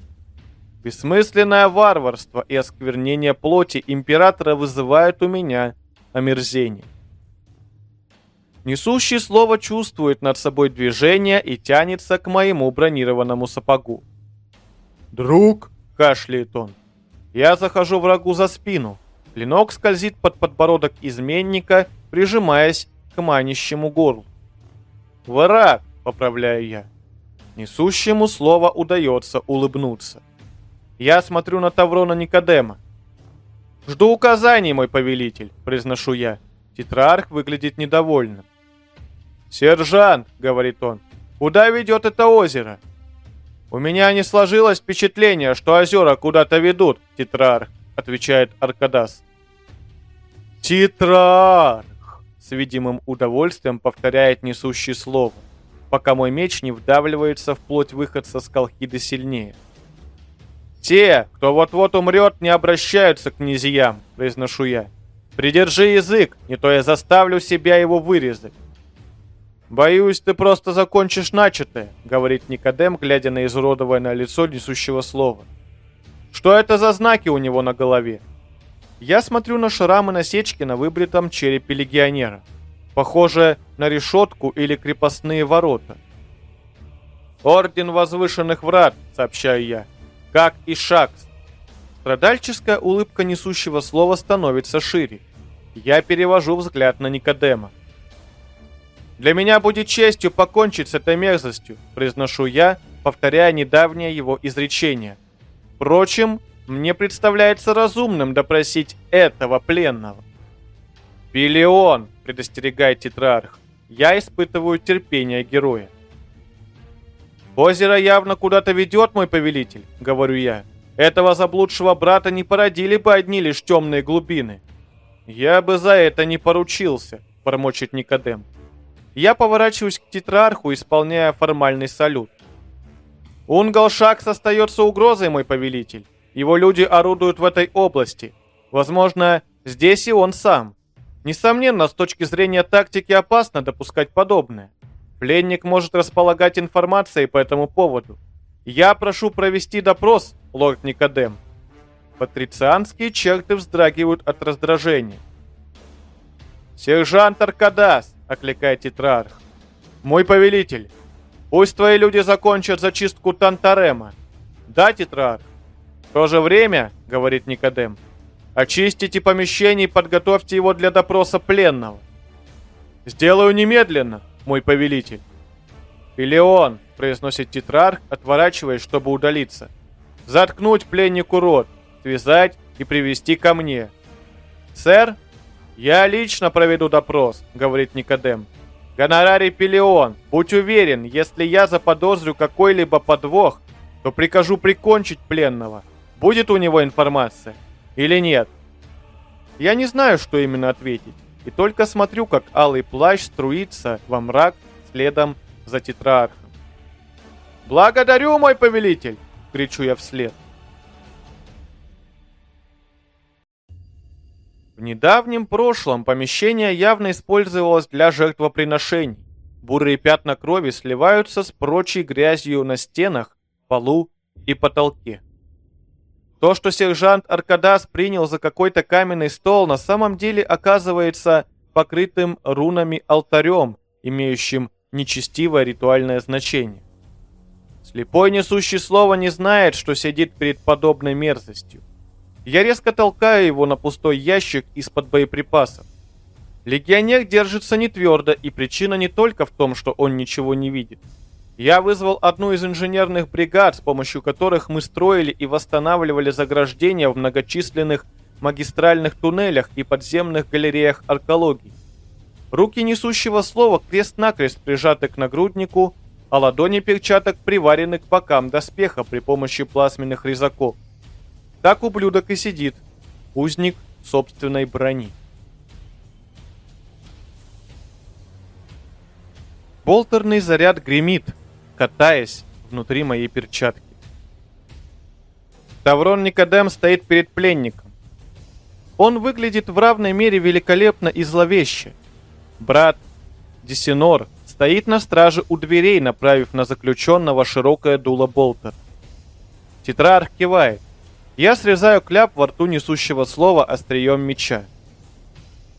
Бессмысленное варварство и осквернение плоти императора вызывают у меня омерзение. Несущий слово чувствует над собой движение и тянется к моему бронированному сапогу. «Друг!» – кашляет он. Я захожу врагу за спину. Клинок скользит под подбородок изменника, прижимаясь к манящему горлу. «Враг!» – поправляю я. Несущему слово удается улыбнуться. Я смотрю на Таврона Никодема. «Жду указаний, мой повелитель», — произношу я. Тетрарх выглядит недовольным. «Сержант», — говорит он, — «куда ведет это озеро?» «У меня не сложилось впечатление, что озера куда-то ведут, Тетрарх», — отвечает Аркадас. «Тетрарх!» — с видимым удовольствием повторяет несущий слово, пока мой меч не вдавливается в плоть выходца с Колхиды сильнее. «Те, кто вот-вот умрет, не обращаются к князьям», — произношу я. «Придержи язык, не то я заставлю себя его вырезать». «Боюсь, ты просто закончишь начатое», — говорит Никодем, глядя на изуродованное лицо несущего слова. «Что это за знаки у него на голове?» Я смотрю на шрамы насечки на выбритом черепе легионера. Похоже на решетку или крепостные ворота. «Орден возвышенных врат», — сообщаю я как и Шакс. Страдальческая улыбка несущего слова становится шире. Я перевожу взгляд на Никодема. «Для меня будет честью покончить с этой мерзостью», произношу я, повторяя недавнее его изречение. Впрочем, мне представляется разумным допросить этого пленного. «Пилеон», — предостерегает Тетрарх, — «я испытываю терпение героя». «Озеро явно куда-то ведет, мой повелитель», — говорю я. «Этого заблудшего брата не породили бы одни лишь темные глубины». «Я бы за это не поручился», — промочит Никодем. Я поворачиваюсь к тетрарху, исполняя формальный салют. Унгалшакс остается угрозой, мой повелитель. Его люди орудуют в этой области. Возможно, здесь и он сам. Несомненно, с точки зрения тактики опасно допускать подобное. Пленник может располагать информацией по этому поводу. Я прошу провести допрос, лорд Никодем. Патрицианские черты вздрагивают от раздражения. «Сержант Аркадас!» — окликает Тетрарх. «Мой повелитель, пусть твои люди закончат зачистку Тантарема». «Да, Тетрарх?» «В то же время, — говорит Никодем, — очистите помещение и подготовьте его для допроса пленного». «Сделаю немедленно», мой повелитель. «Пелеон!» — произносит тетрарх, отворачиваясь, чтобы удалиться. «Заткнуть пленнику рот, связать и привести ко мне». «Сэр, я лично проведу допрос», — говорит Никодем. «Гонорарий Пелеон, будь уверен, если я заподозрю какой-либо подвох, то прикажу прикончить пленного. Будет у него информация или нет?» Я не знаю, что именно ответить и только смотрю, как алый плащ струится во мрак следом за тетрархом. «Благодарю, мой повелитель!» — кричу я вслед. В недавнем прошлом помещение явно использовалось для жертвоприношений. Бурые пятна крови сливаются с прочей грязью на стенах, полу и потолке. То, что сержант Аркадас принял за какой-то каменный стол, на самом деле оказывается покрытым рунами алтарем, имеющим нечестивое ритуальное значение. Слепой несущий слово не знает, что сидит перед подобной мерзостью. Я резко толкаю его на пустой ящик из-под боеприпасов. Легионер держится не твердо, и причина не только в том, что он ничего не видит. Я вызвал одну из инженерных бригад, с помощью которых мы строили и восстанавливали заграждения в многочисленных магистральных туннелях и подземных галереях аркологии. Руки несущего слова крест-накрест прижаты к нагруднику, а ладони перчаток приварены к бокам доспеха при помощи плазменных резаков. Так ублюдок и сидит, узник собственной брони. Болтерный заряд гремит, катаясь внутри моей перчатки. Таврон Никодем стоит перед пленником. Он выглядит в равной мере великолепно и зловеще. Брат Десинор стоит на страже у дверей, направив на заключенного широкое дуло болтер. Тетрарх кивает. Я срезаю кляп во рту несущего слова острием меча.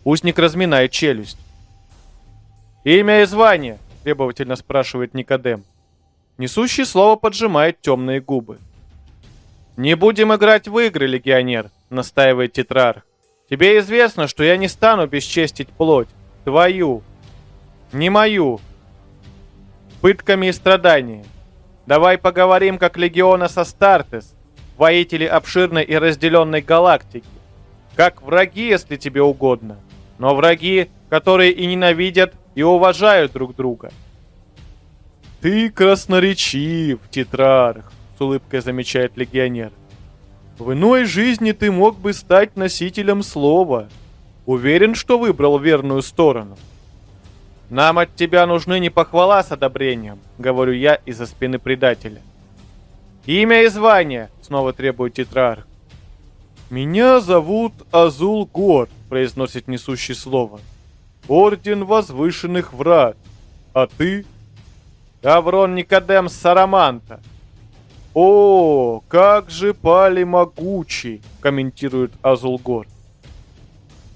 Узник разминает челюсть. «Имя и звание?» – требовательно спрашивает Никодем. Несущий слово поджимает темные губы. «Не будем играть в игры, легионер», — настаивает Тетрарх. «Тебе известно, что я не стану бесчестить плоть. Твою. Не мою. Пытками и страданиями. Давай поговорим, как легиона со Стартес, воители обширной и разделенной галактики. Как враги, если тебе угодно. Но враги, которые и ненавидят, и уважают друг друга. Ты красноречив, Тетрарх с улыбкой замечает легионер. В иной жизни ты мог бы стать носителем слова. Уверен, что выбрал верную сторону. Нам от тебя нужны не похвала с одобрением, говорю я из-за спины предателя. Имя и звание, снова требует тетрарх. Меня зовут Азул Гор, произносит несущий слово. Орден возвышенных врат. А ты? Гаврон Никодем Сараманта. «О, как же пали могучие!» — комментирует Азулгор.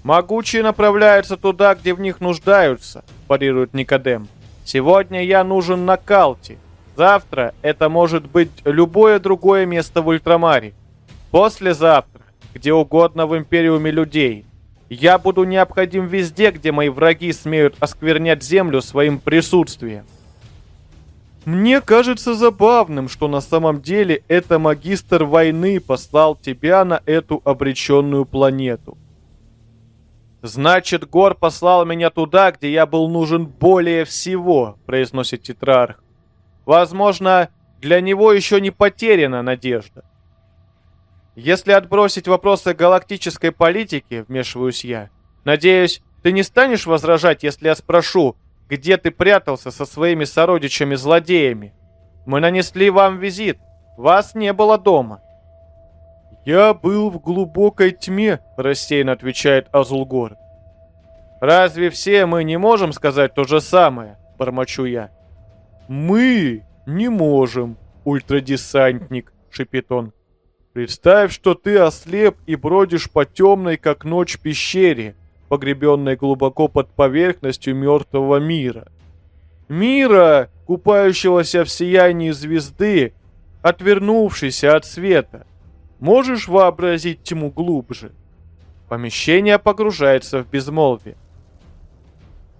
«Могучие направляются туда, где в них нуждаются», — парирует Никодем. «Сегодня я нужен на Калте. Завтра это может быть любое другое место в Ультрамаре. Послезавтра, где угодно в Империуме людей. Я буду необходим везде, где мои враги смеют осквернять землю своим присутствием. Мне кажется забавным, что на самом деле это магистр войны послал тебя на эту обреченную планету. Значит, Гор послал меня туда, где я был нужен более всего, произносит Тетрарх. Возможно, для него еще не потеряна надежда. Если отбросить вопросы галактической политики, вмешиваюсь я, надеюсь, ты не станешь возражать, если я спрошу, где ты прятался со своими сородичами-злодеями? Мы нанесли вам визит. Вас не было дома». «Я был в глубокой тьме», — рассеянно отвечает Азулгор. «Разве все мы не можем сказать то же самое?» — бормочу я. «Мы не можем, ультрадесантник», — шипит он. «Представь, что ты ослеп и бродишь по темной, как ночь, пещере, погребенной глубоко под поверхностью мертвого мира. Мира, купающегося в сиянии звезды, отвернувшийся от света. Можешь вообразить тьму глубже? Помещение погружается в безмолвие.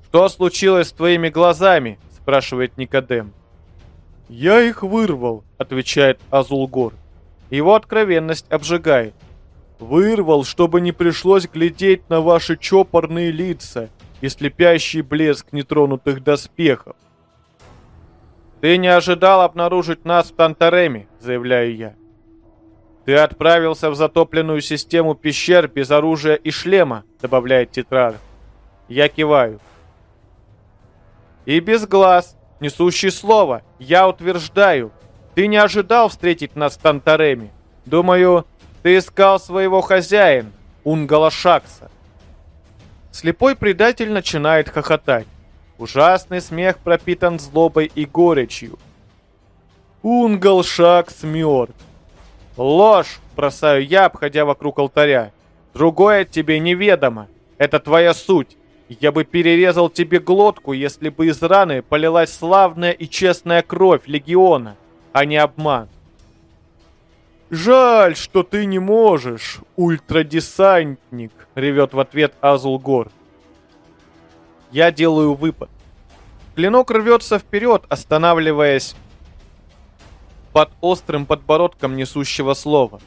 «Что случилось с твоими глазами?» – спрашивает Никодем. «Я их вырвал», – отвечает Азулгор. Его откровенность обжигает. Вырвал, чтобы не пришлось глядеть на ваши чопорные лица и слепящий блеск нетронутых доспехов. «Ты не ожидал обнаружить нас в Тантареме», — заявляю я. «Ты отправился в затопленную систему пещер без оружия и шлема», — добавляет Тетрарх. Я киваю. «И без глаз, несущий слово, я утверждаю, ты не ожидал встретить нас в Тантареме. Думаю, ты искал своего хозяина, Унгала Шакса. Слепой предатель начинает хохотать. Ужасный смех пропитан злобой и горечью. Унгал Шакс мертв. Ложь, бросаю я, обходя вокруг алтаря. Другое тебе неведомо. Это твоя суть. Я бы перерезал тебе глотку, если бы из раны полилась славная и честная кровь легиона, а не обман. «Жаль, что ты не можешь, ультрадесантник!» — ревет в ответ Азулгор. Я делаю выпад. Клинок рвется вперед, останавливаясь под острым подбородком несущего слова.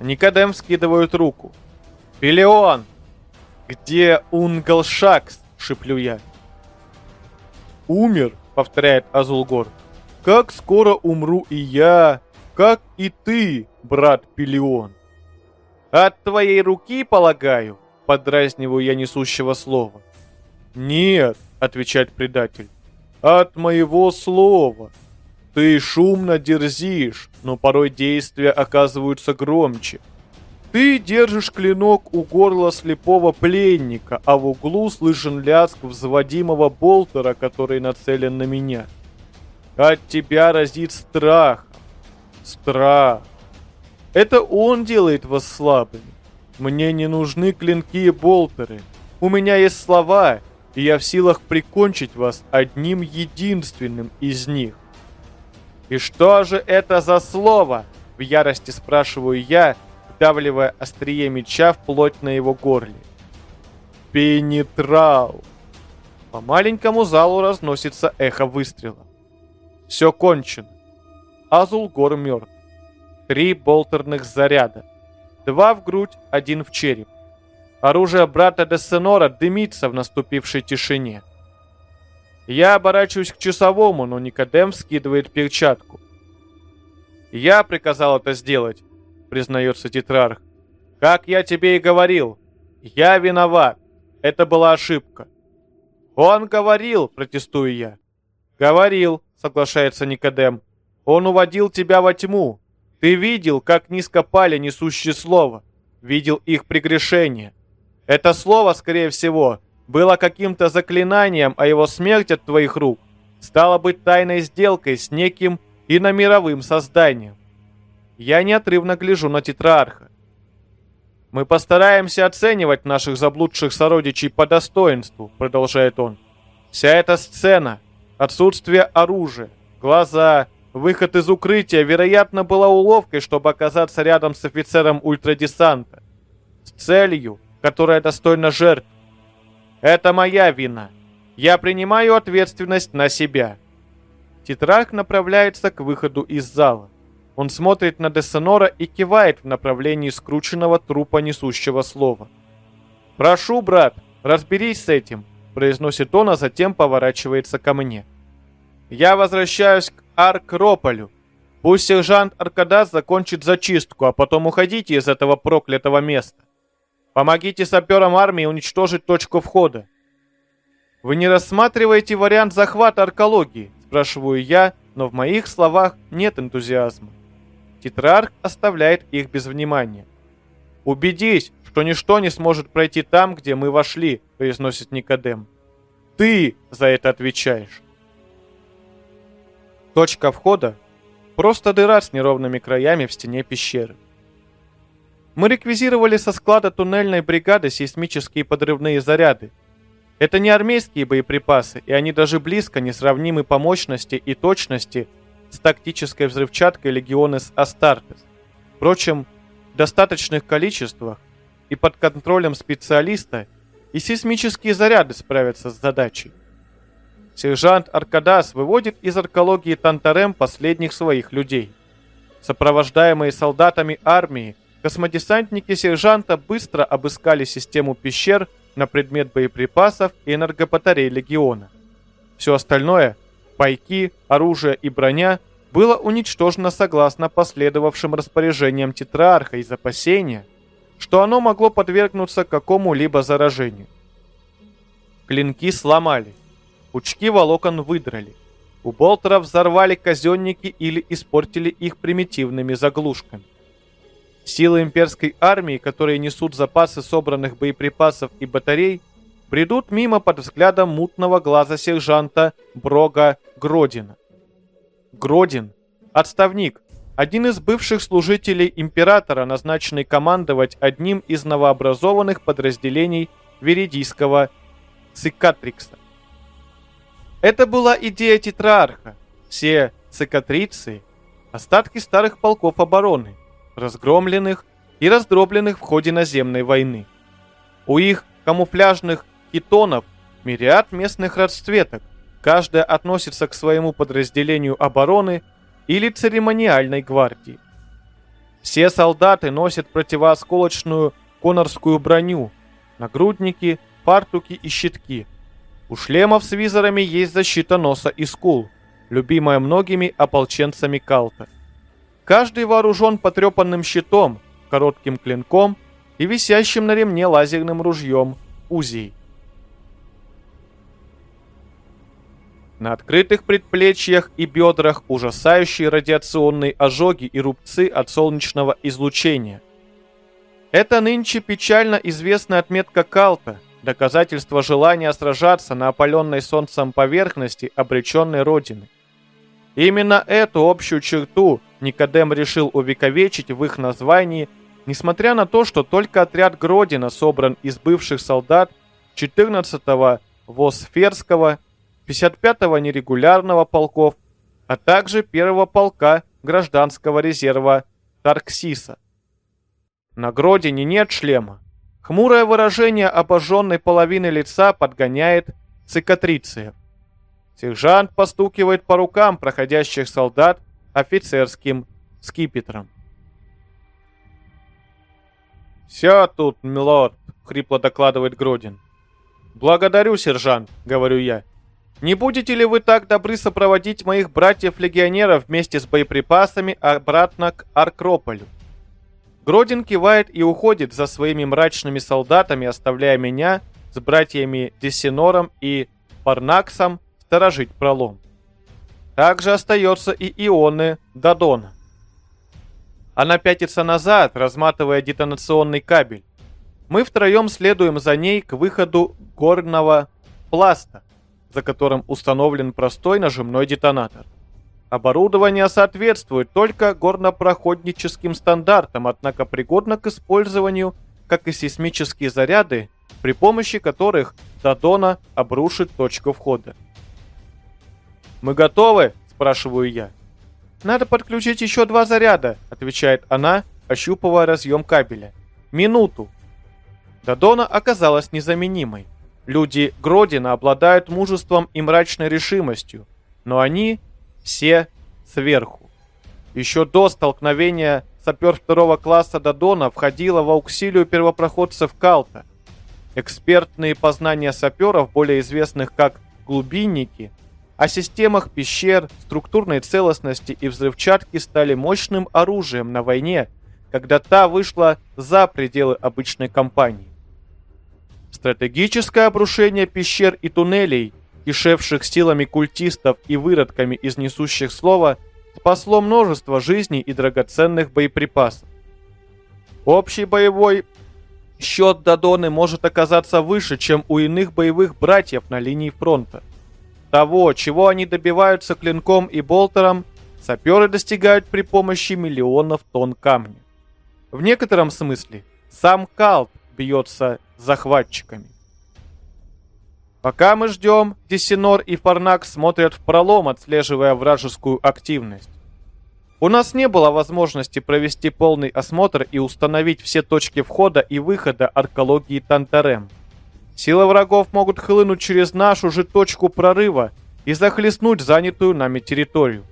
Никодем скидывает руку. «Пелеон! Где Унгалшакс?» шиплю я. «Умер», — повторяет Азулгор. «Как скоро умру и я, как и ты, брат Пелион». «От твоей руки, полагаю?» — подразниваю я несущего слова. «Нет», — отвечает предатель, — «от моего слова. Ты шумно дерзишь, но порой действия оказываются громче. Ты держишь клинок у горла слепого пленника, а в углу слышен лязг взводимого болтера, который нацелен на меня. От тебя разит страх. Страх. Это он делает вас слабыми. Мне не нужны клинки и болтеры. У меня есть слова, и я в силах прикончить вас одним единственным из них. «И что же это за слово?» В ярости спрашиваю я, вдавливая острие меча вплоть на его горле. «Пенетрал!» По маленькому залу разносится эхо выстрела. Все кончено. Азулгор мертв. Три болтерных заряда. Два в грудь, один в череп. Оружие брата Дессенора дымится в наступившей тишине. Я оборачиваюсь к часовому, но Никодем скидывает перчатку. «Я приказал это сделать», — признается тетрарх. «Как я тебе и говорил, я виноват. Это была ошибка». «Он говорил», — протестую я. «Говорил», — соглашается Никодем. «Он уводил тебя во тьму. Ты видел, как низко пали несущие слово. Видел их прегрешение. Это слово, скорее всего, было каким-то заклинанием, а его смерть от твоих рук стала быть тайной сделкой с неким иномировым созданием. Я неотрывно гляжу на тетрарха. «Мы постараемся оценивать наших заблудших сородичей по достоинству», — продолжает он. «Вся эта сцена, отсутствие оружия, глаза, выход из укрытия, вероятно, была уловкой, чтобы оказаться рядом с офицером ультрадесанта. С целью, которая достойна жертв. Это моя вина. Я принимаю ответственность на себя. Тетрарх направляется к выходу из зала. Он смотрит на Дессенора и кивает в направлении скрученного трупа несущего слова. «Прошу, брат, разберись с этим», — произносит он, а затем поворачивается ко мне. «Я возвращаюсь к Аркрополю. Пусть сержант Аркадас закончит зачистку, а потом уходите из этого проклятого места. Помогите саперам армии уничтожить точку входа. Вы не рассматриваете вариант захвата аркологии? Спрашиваю я, но в моих словах нет энтузиазма. Тетрарх оставляет их без внимания. «Убедись, что ничто не сможет пройти там, где мы вошли», — произносит Никодем. «Ты за это отвечаешь». Точка входа — просто дыра с неровными краями в стене пещеры. Мы реквизировали со склада туннельной бригады сейсмические подрывные заряды. Это не армейские боеприпасы, и они даже близко не сравнимы по мощности и точности с тактической взрывчаткой легиона с Астартес. Впрочем, в достаточных количествах и под контролем специалиста и сейсмические заряды справятся с задачей. Сержант Аркадас выводит из аркологии Тантарем последних своих людей. Сопровождаемые солдатами армии, Космодесантники сержанта быстро обыскали систему пещер на предмет боеприпасов и энергобатарей Легиона. Все остальное – пайки, оружие и броня – было уничтожено согласно последовавшим распоряжениям Тетрарха из опасения, что оно могло подвергнуться какому-либо заражению. Клинки сломали, пучки волокон выдрали, у болтеров взорвали казенники или испортили их примитивными заглушками. Силы имперской армии, которые несут запасы собранных боеприпасов и батарей, придут мимо под взглядом мутного глаза сержанта Брога Гродина. Гродин – отставник, один из бывших служителей императора, назначенный командовать одним из новообразованных подразделений Веридийского цикатрикса. Это была идея тетрарха. Все цикатрицы – остатки старых полков обороны – разгромленных и раздробленных в ходе наземной войны. У их камуфляжных хитонов мириад местных расцветок, каждая относится к своему подразделению обороны или церемониальной гвардии. Все солдаты носят противоосколочную конорскую броню, нагрудники, фартуки и щитки, У шлемов с визорами есть защита носа и скул, любимая многими ополченцами Калта. Каждый вооружен потрепанным щитом, коротким клинком и висящим на ремне лазерным ружьем УЗИ. На открытых предплечьях и бедрах ужасающие радиационные ожоги и рубцы от солнечного излучения. Это нынче печально известная отметка Калта, доказательство желания сражаться на опаленной солнцем поверхности обреченной Родины. Именно эту общую черту Никодем решил увековечить в их названии, несмотря на то, что только отряд Гродина собран из бывших солдат 14-го Восферского 55-го нерегулярного полков, а также первого полка гражданского резерва Тарксиса. На Гродине нет шлема. Хмурое выражение обожженной половины лица подгоняет цикатриция. Сержант постукивает по рукам проходящих солдат офицерским скипетром. «Все тут, милорд», — хрипло докладывает Гродин. «Благодарю, сержант», — говорю я. Не будете ли вы так добры сопроводить моих братьев-легионеров вместе с боеприпасами обратно к Аркрополю? Гродин кивает и уходит за своими мрачными солдатами, оставляя меня с братьями Десинором и Парнаксом сторожить пролом. Также остается и Ионы Дадона. Она пятится назад, разматывая детонационный кабель. Мы втроем следуем за ней к выходу горного пласта за которым установлен простой нажимной детонатор. Оборудование соответствует только горнопроходническим стандартам, однако пригодно к использованию, как и сейсмические заряды, при помощи которых Дадона обрушит точку входа. «Мы готовы?» – спрашиваю я. «Надо подключить еще два заряда», – отвечает она, ощупывая разъем кабеля. «Минуту». Дадона оказалась незаменимой. Люди Гродина обладают мужеством и мрачной решимостью, но они все сверху. Еще до столкновения сапер второго класса Дадона входила в ауксилию первопроходцев Калта. Экспертные познания саперов, более известных как глубинники, о системах пещер, структурной целостности и взрывчатки стали мощным оружием на войне, когда та вышла за пределы обычной кампании. Стратегическое обрушение пещер и туннелей, кишевших силами культистов и выродками из несущих слова, спасло множество жизней и драгоценных боеприпасов. Общий боевой счет Дадоны может оказаться выше, чем у иных боевых братьев на линии фронта. Того, чего они добиваются клинком и болтером, саперы достигают при помощи миллионов тонн камня. В некотором смысле сам Калт бьется с захватчиками. Пока мы ждем, Десинор и Фарнак смотрят в пролом, отслеживая вражескую активность. У нас не было возможности провести полный осмотр и установить все точки входа и выхода аркологии Тантарем. Силы врагов могут хлынуть через нашу же точку прорыва и захлестнуть занятую нами территорию.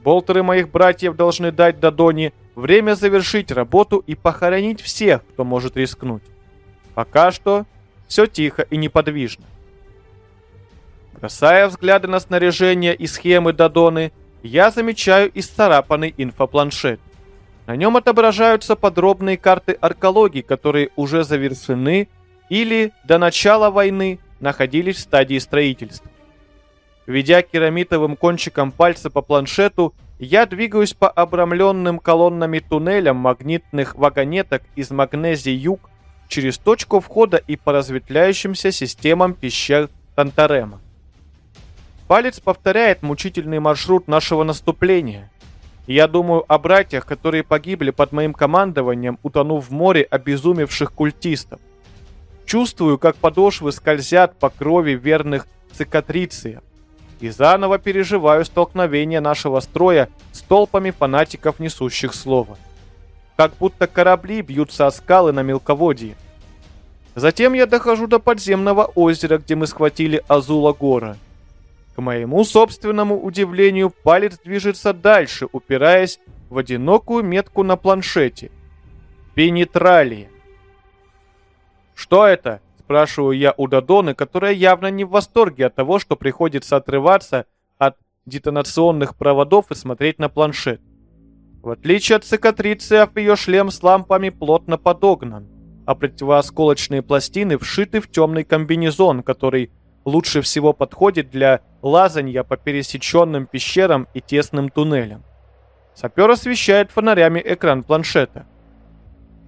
Болтеры моих братьев должны дать Дадони время завершить работу и похоронить всех, кто может рискнуть. Пока что все тихо и неподвижно. Бросая взгляды на снаряжение и схемы Дадоны, я замечаю исцарапанный инфопланшет. На нем отображаются подробные карты аркологии, которые уже завершены или до начала войны находились в стадии строительства. Ведя керамитовым кончиком пальца по планшету, я двигаюсь по обрамленным колоннами туннелям магнитных вагонеток из магнезии юг через точку входа и по разветвляющимся системам пещер Тантарема. Палец повторяет мучительный маршрут нашего наступления. я думаю о братьях, которые погибли под моим командованием, утонув в море обезумевших культистов. Чувствую, как подошвы скользят по крови верных цикатрициев. И заново переживаю столкновение нашего строя с толпами фанатиков, несущих слово как будто корабли бьются о скалы на мелководье. Затем я дохожу до подземного озера, где мы схватили Азула Гора. К моему собственному удивлению, палец движется дальше, упираясь в одинокую метку на планшете. Пенетралия. «Что это?» – спрашиваю я у Дадоны, которая явно не в восторге от того, что приходится отрываться от детонационных проводов и смотреть на планшет. В отличие от цикатрициев, ее шлем с лампами плотно подогнан, а противоосколочные пластины вшиты в темный комбинезон, который лучше всего подходит для лазанья по пересеченным пещерам и тесным туннелям. Сапер освещает фонарями экран планшета.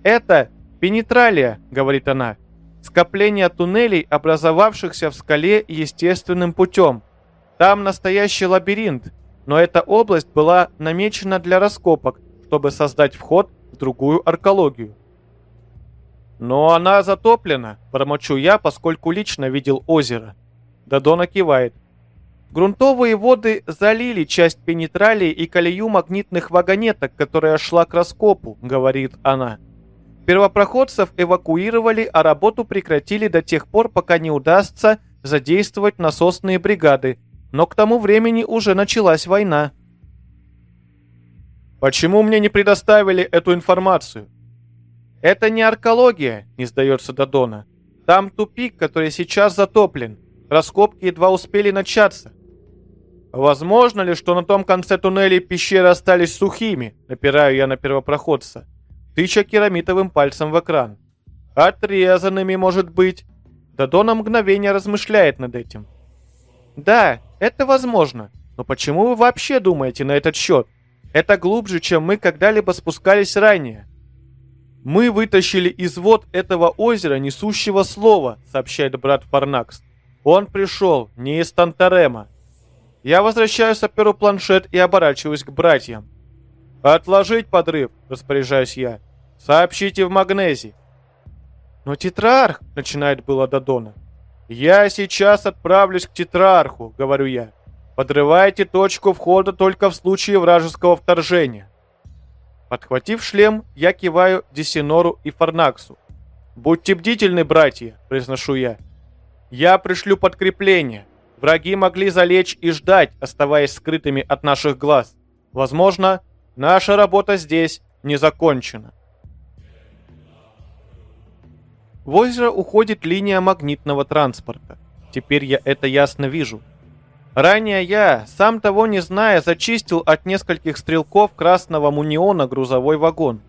«Это пенетралия», — говорит она, — «скопление туннелей, образовавшихся в скале естественным путем. Там настоящий лабиринт, но эта область была намечена для раскопок, чтобы создать вход в другую аркологию. «Но она затоплена», — бормочу я, поскольку лично видел озеро. Дадона кивает. Грунтовые воды залили часть пенетралии и колею магнитных вагонеток, которая шла к раскопу, говорит она. Первопроходцев эвакуировали, а работу прекратили до тех пор, пока не удастся задействовать насосные бригады, но к тому времени уже началась война. Почему мне не предоставили эту информацию? Это не аркология, не сдается Дадона. Там тупик, который сейчас затоплен. Раскопки едва успели начаться. Возможно ли, что на том конце туннеля пещеры остались сухими? Напираю я на первопроходца. Тыча керамитовым пальцем в экран. Отрезанными, может быть. Дадона мгновение размышляет над этим. Да, это возможно. Но почему вы вообще думаете на этот счет? Это глубже, чем мы когда-либо спускались ранее. Мы вытащили из вод этого озера несущего слова, сообщает брат Фарнакс. Он пришел не из Тантарема. Я возвращаю саперу планшет и оборачиваюсь к братьям. «Отложить подрыв», — распоряжаюсь я. «Сообщите в Магнези». «Но тетрарх», — начинает было Дадона. «Я сейчас отправлюсь к тетрарху», — говорю я. «Подрывайте точку входа только в случае вражеского вторжения». Подхватив шлем, я киваю Десинору и Фарнаксу. «Будьте бдительны, братья», — произношу я. «Я пришлю подкрепление. Враги могли залечь и ждать, оставаясь скрытыми от наших глаз. Возможно, наша работа здесь не закончена». В озеро уходит линия магнитного транспорта. Теперь я это ясно вижу. Ранее я, сам того не зная, зачистил от нескольких стрелков красного муниона грузовой вагон.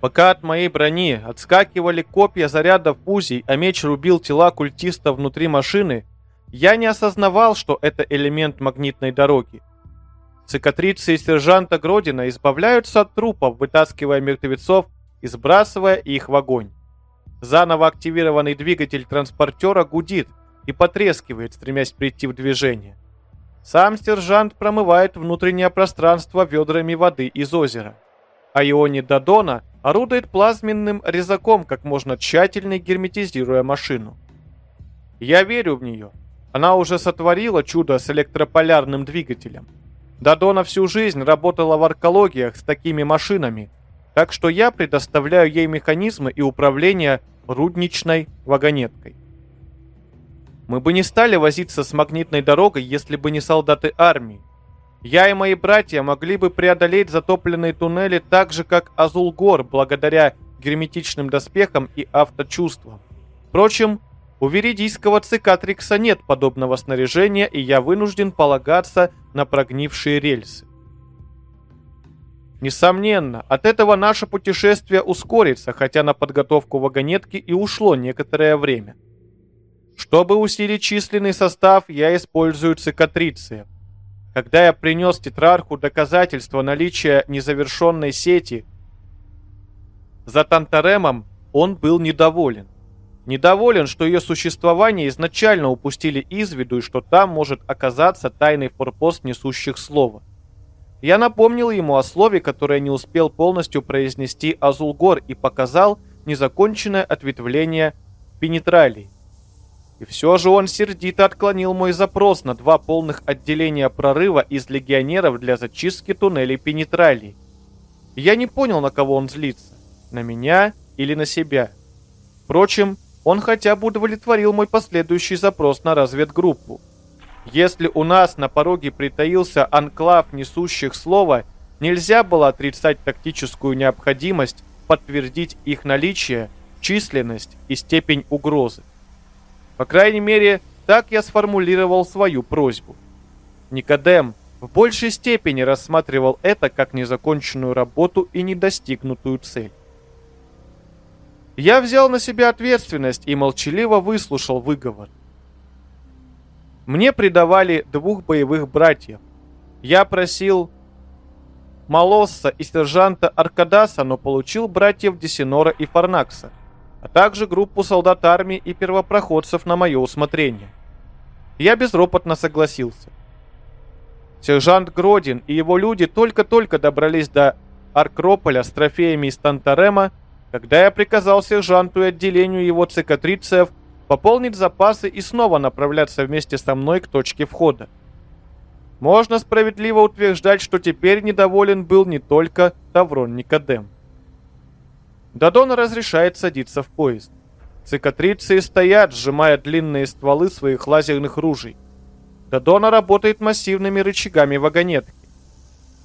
Пока от моей брони отскакивали копья зарядов пузей, а меч рубил тела культиста внутри машины, я не осознавал, что это элемент магнитной дороги. Цикатрицы и сержанта Гродина избавляются от трупов, вытаскивая мертвецов и сбрасывая их в огонь. Заново активированный двигатель транспортера гудит и потрескивает, стремясь прийти в движение. Сам сержант промывает внутреннее пространство ведрами воды из озера. А Иони Дадона орудует плазменным резаком, как можно тщательнее герметизируя машину. Я верю в нее. Она уже сотворила чудо с электрополярным двигателем. Дадона всю жизнь работала в аркологиях с такими машинами, так что я предоставляю ей механизмы и управление рудничной вагонеткой. Мы бы не стали возиться с магнитной дорогой, если бы не солдаты армии. Я и мои братья могли бы преодолеть затопленные туннели так же, как Азулгор, благодаря герметичным доспехам и авточувствам. Впрочем, у веридийского цикатрикса нет подобного снаряжения, и я вынужден полагаться на прогнившие рельсы. Несомненно, от этого наше путешествие ускорится, хотя на подготовку вагонетки и ушло некоторое время. Чтобы усилить численный состав, я использую цикатриции. Когда я принес тетрарху доказательства наличия незавершенной сети за Тантаремом, он был недоволен. Недоволен, что ее существование изначально упустили из виду и что там может оказаться тайный форпост несущих слова. Я напомнил ему о слове, которое не успел полностью произнести Азулгор и показал незаконченное ответвление пенетралии. И все же он сердито отклонил мой запрос на два полных отделения прорыва из легионеров для зачистки туннелей пенетралии. Я не понял, на кого он злится. На меня или на себя. Впрочем, он хотя бы удовлетворил мой последующий запрос на разведгруппу. Если у нас на пороге притаился анклав несущих слова, нельзя было отрицать тактическую необходимость подтвердить их наличие численность и степень угрозы. По крайней мере, так я сформулировал свою просьбу. Никодем в большей степени рассматривал это как незаконченную работу и недостигнутую цель. Я взял на себя ответственность и молчаливо выслушал выговор. Мне придавали двух боевых братьев. Я просил Малосса и сержанта Аркадаса, но получил братьев Десинора и Фарнакса, а также группу солдат армии и первопроходцев на мое усмотрение. Я безропотно согласился. Сержант Гродин и его люди только-только добрались до Аркрополя с трофеями из Тантарема, когда я приказал сержанту и отделению его цикатрициев пополнить запасы и снова направляться вместе со мной к точке входа. Можно справедливо утверждать, что теперь недоволен был не только Таврон Никодем. Дадона разрешает садиться в поезд. Цикатриции стоят, сжимая длинные стволы своих лазерных ружей. Дадона работает массивными рычагами вагонетки.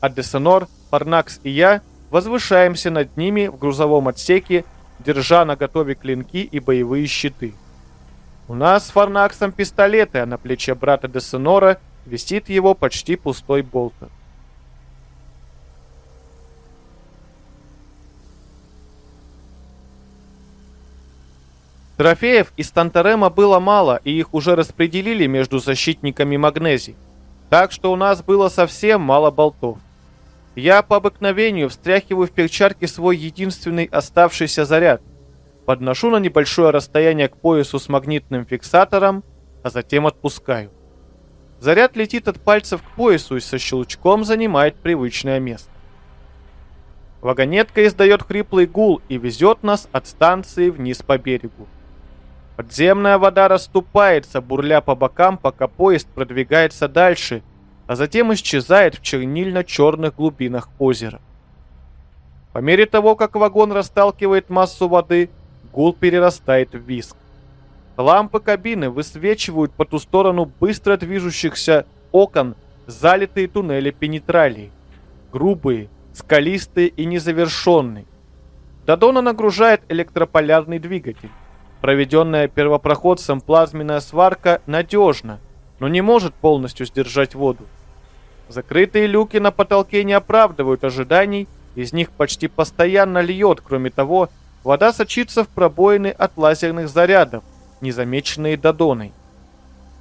А Десенор, Парнакс и я возвышаемся над ними в грузовом отсеке, держа на готове клинки и боевые щиты. У нас с Фарнаксом пистолеты, а на плече брата Десенора висит его почти пустой болтер. Трофеев из Тантарема было мало, и их уже распределили между защитниками магнезии. Так что у нас было совсем мало болтов. Я по обыкновению встряхиваю в перчатки свой единственный оставшийся заряд. Подношу на небольшое расстояние к поясу с магнитным фиксатором, а затем отпускаю. Заряд летит от пальцев к поясу и со щелчком занимает привычное место. Вагонетка издает хриплый гул и везет нас от станции вниз по берегу. Подземная вода расступается, бурля по бокам, пока поезд продвигается дальше, а затем исчезает в чернильно-черных глубинах озера. По мере того, как вагон расталкивает массу воды, гул перерастает в виск. Лампы кабины высвечивают по ту сторону быстро движущихся окон залитые туннели пенетралии. Грубые, скалистые и незавершенные. Дадона нагружает электрополярный двигатель. Проведенная первопроходцем плазменная сварка надежна, но не может полностью сдержать воду. Закрытые люки на потолке не оправдывают ожиданий, из них почти постоянно льет, кроме того, вода сочится в пробоины от лазерных зарядов, незамеченные Додоной.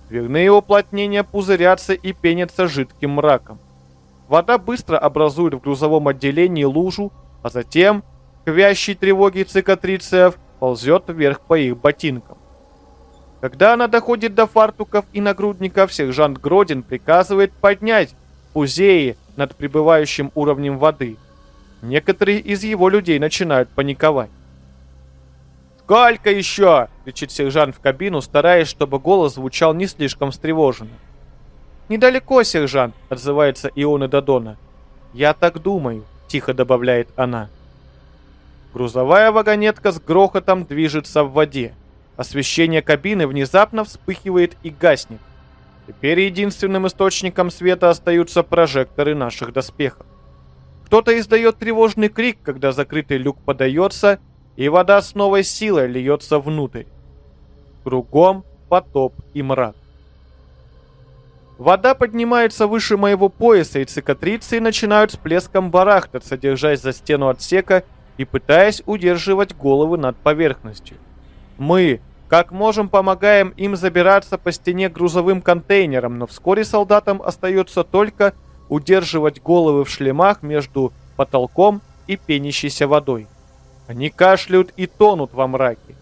Дверные уплотнения пузырятся и пенятся жидким мраком. Вода быстро образует в грузовом отделении лужу, а затем, к вящей тревоге цикатрициев, ползет вверх по их ботинкам. Когда она доходит до фартуков и нагрудников, сержант Гродин приказывает поднять пузеи над пребывающим уровнем воды. Некоторые из его людей начинают паниковать. «Сколько еще?» — кричит сержант в кабину, стараясь, чтобы голос звучал не слишком встревоженно. «Недалеко, сержант», — отзывается Иона Дадона. «Я так думаю», — тихо добавляет она. Грузовая вагонетка с грохотом движется в воде. Освещение кабины внезапно вспыхивает и гаснет. Теперь единственным источником света остаются прожекторы наших доспехов. Кто-то издает тревожный крик, когда закрытый люк подается, и вода с новой силой льется внутрь. Кругом потоп и мрак. Вода поднимается выше моего пояса, и цикатрицы начинают с плеском барахтаться, держась за стену отсека и пытаясь удерживать головы над поверхностью. Мы, как можем, помогаем им забираться по стене грузовым контейнером, но вскоре солдатам остается только удерживать головы в шлемах между потолком и пенящейся водой. Они кашляют и тонут во мраке.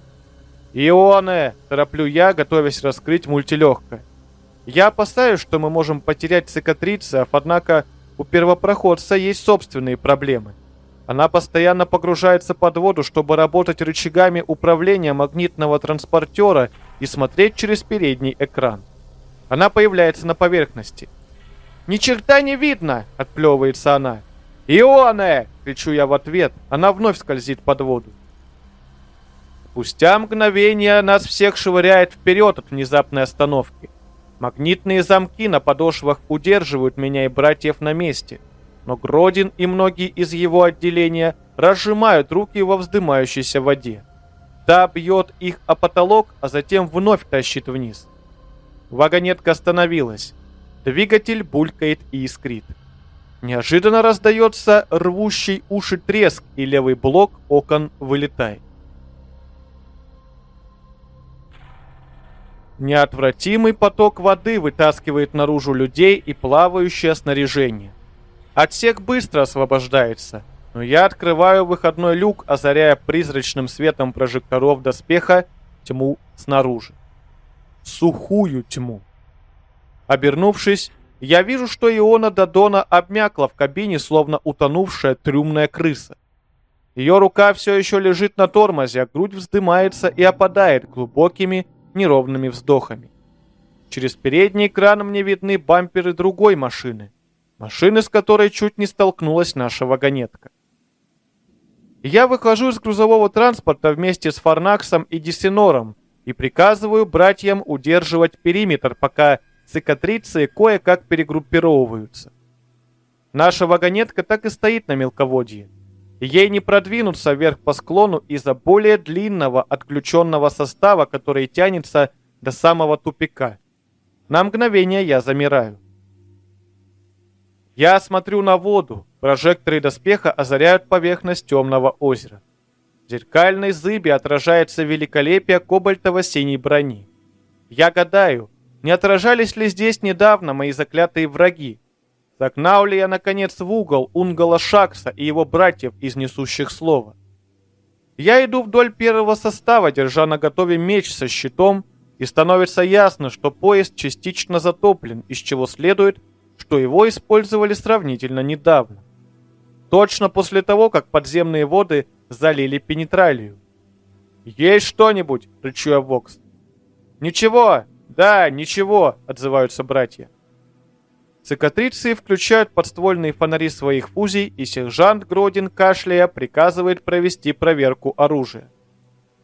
«Ионе!» – тороплю я, готовясь раскрыть мультилегко. Я опасаюсь, что мы можем потерять цикатрицев, однако у первопроходца есть собственные проблемы. Она постоянно погружается под воду, чтобы работать рычагами управления магнитного транспортера и смотреть через передний экран. Она появляется на поверхности. «Ни черта не видно!» – отплевывается она. «Ионе!» – кричу я в ответ. Она вновь скользит под воду. Спустя мгновение нас всех швыряет вперед от внезапной остановки. Магнитные замки на подошвах удерживают меня и братьев на месте – но Гродин и многие из его отделения разжимают руки во вздымающейся воде. Та бьет их о потолок, а затем вновь тащит вниз. Вагонетка остановилась. Двигатель булькает и искрит. Неожиданно раздается рвущий уши треск, и левый блок окон вылетает. Неотвратимый поток воды вытаскивает наружу людей и плавающее снаряжение. Отсек быстро освобождается, но я открываю выходной люк, озаряя призрачным светом прожекторов доспеха тьму снаружи. Сухую тьму. Обернувшись, я вижу, что Иона Дадона обмякла в кабине, словно утонувшая трюмная крыса. Ее рука все еще лежит на тормозе, а грудь вздымается и опадает глубокими, неровными вздохами. Через передний экран мне видны бамперы другой машины. Машины, с которой чуть не столкнулась наша вагонетка. Я выхожу из грузового транспорта вместе с Фарнаксом и Десинором и приказываю братьям удерживать периметр, пока цикатрицы кое-как перегруппировываются. Наша вагонетка так и стоит на мелководье. Ей не продвинуться вверх по склону из-за более длинного отключенного состава, который тянется до самого тупика. На мгновение я замираю. Я смотрю на воду. Прожекторы доспеха озаряют поверхность темного озера. В зеркальной зыбе отражается великолепие кобальтово-синей брони. Я гадаю, не отражались ли здесь недавно мои заклятые враги? Загнал ли я, наконец, в угол Унгала Шакса и его братьев из несущих слова? Я иду вдоль первого состава, держа на готове меч со щитом, и становится ясно, что поезд частично затоплен, из чего следует, что его использовали сравнительно недавно. Точно после того, как подземные воды залили пенетралию. «Есть что-нибудь?» — рычу я Вокс. «Ничего, «Да, ничего», — отзываются братья. Цикатрицы включают подствольные фонари своих фузий, и сержант Гродин, кашляя, приказывает провести проверку оружия.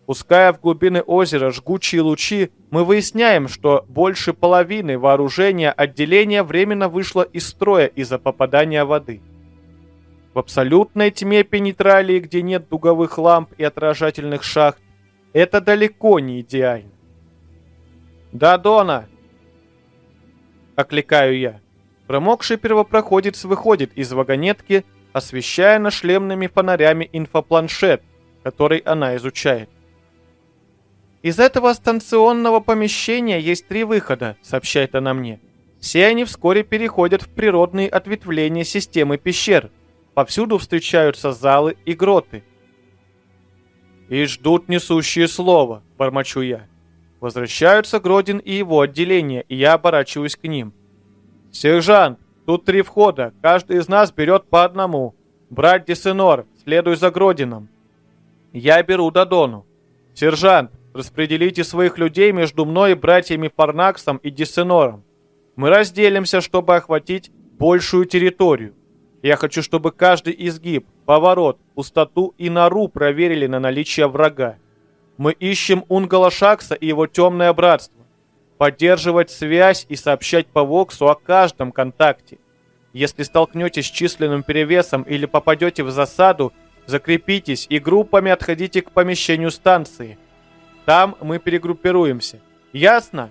Пуская в глубины озера жгучие лучи, мы выясняем, что больше половины вооружения отделения временно вышло из строя из-за попадания воды. В абсолютной тьме пенетралии, где нет дуговых ламп и отражательных шахт, это далеко не идеально. «Да, Дона!» Окликаю я. Промокший первопроходец выходит из вагонетки, освещая нашлемными фонарями инфопланшет, который она изучает. «Из этого станционного помещения есть три выхода», — сообщает она мне. «Все они вскоре переходят в природные ответвления системы пещер. Повсюду встречаются залы и гроты». «И ждут несущие слова», — бормочу я. Возвращаются Гродин и его отделение, и я оборачиваюсь к ним. «Сержант, тут три входа, каждый из нас берет по одному. Брать Десенор, следуй за Гродином». Я беру Дадону. «Сержант, распределите своих людей между мной и братьями Парнаксом и Десенором. Мы разделимся, чтобы охватить большую территорию. Я хочу, чтобы каждый изгиб, поворот, пустоту и нору проверили на наличие врага. Мы ищем Унгала Шакса и его темное братство. Поддерживать связь и сообщать по Воксу о каждом контакте. Если столкнетесь с численным перевесом или попадете в засаду, закрепитесь и группами отходите к помещению станции. Там мы перегруппируемся. Ясно?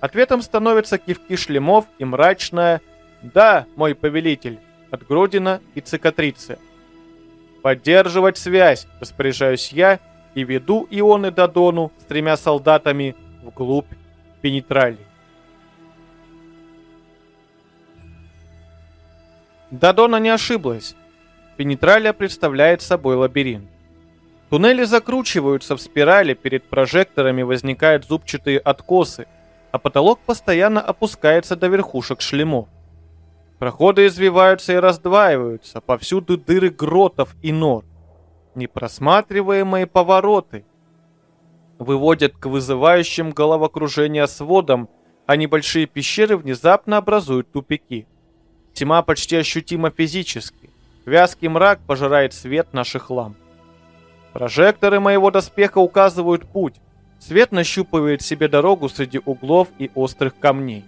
Ответом становятся кивки шлемов и мрачная «Да, мой повелитель» от Гродина и Цикатрицы. «Поддерживать связь», распоряжаюсь я, и веду Ионы Дадону с тремя солдатами вглубь Пенетрали. Дадона не ошиблась. Пенетралия представляет собой лабиринт. Туннели закручиваются в спирали, перед прожекторами возникают зубчатые откосы, а потолок постоянно опускается до верхушек шлемов. Проходы извиваются и раздваиваются, повсюду дыры гротов и нор непросматриваемые повороты выводят к вызывающим головокружение сводам, а небольшие пещеры внезапно образуют тупики. Тьма почти ощутима физически. Вязкий мрак пожирает свет наших ламп. Прожекторы моего доспеха указывают путь. Свет нащупывает себе дорогу среди углов и острых камней.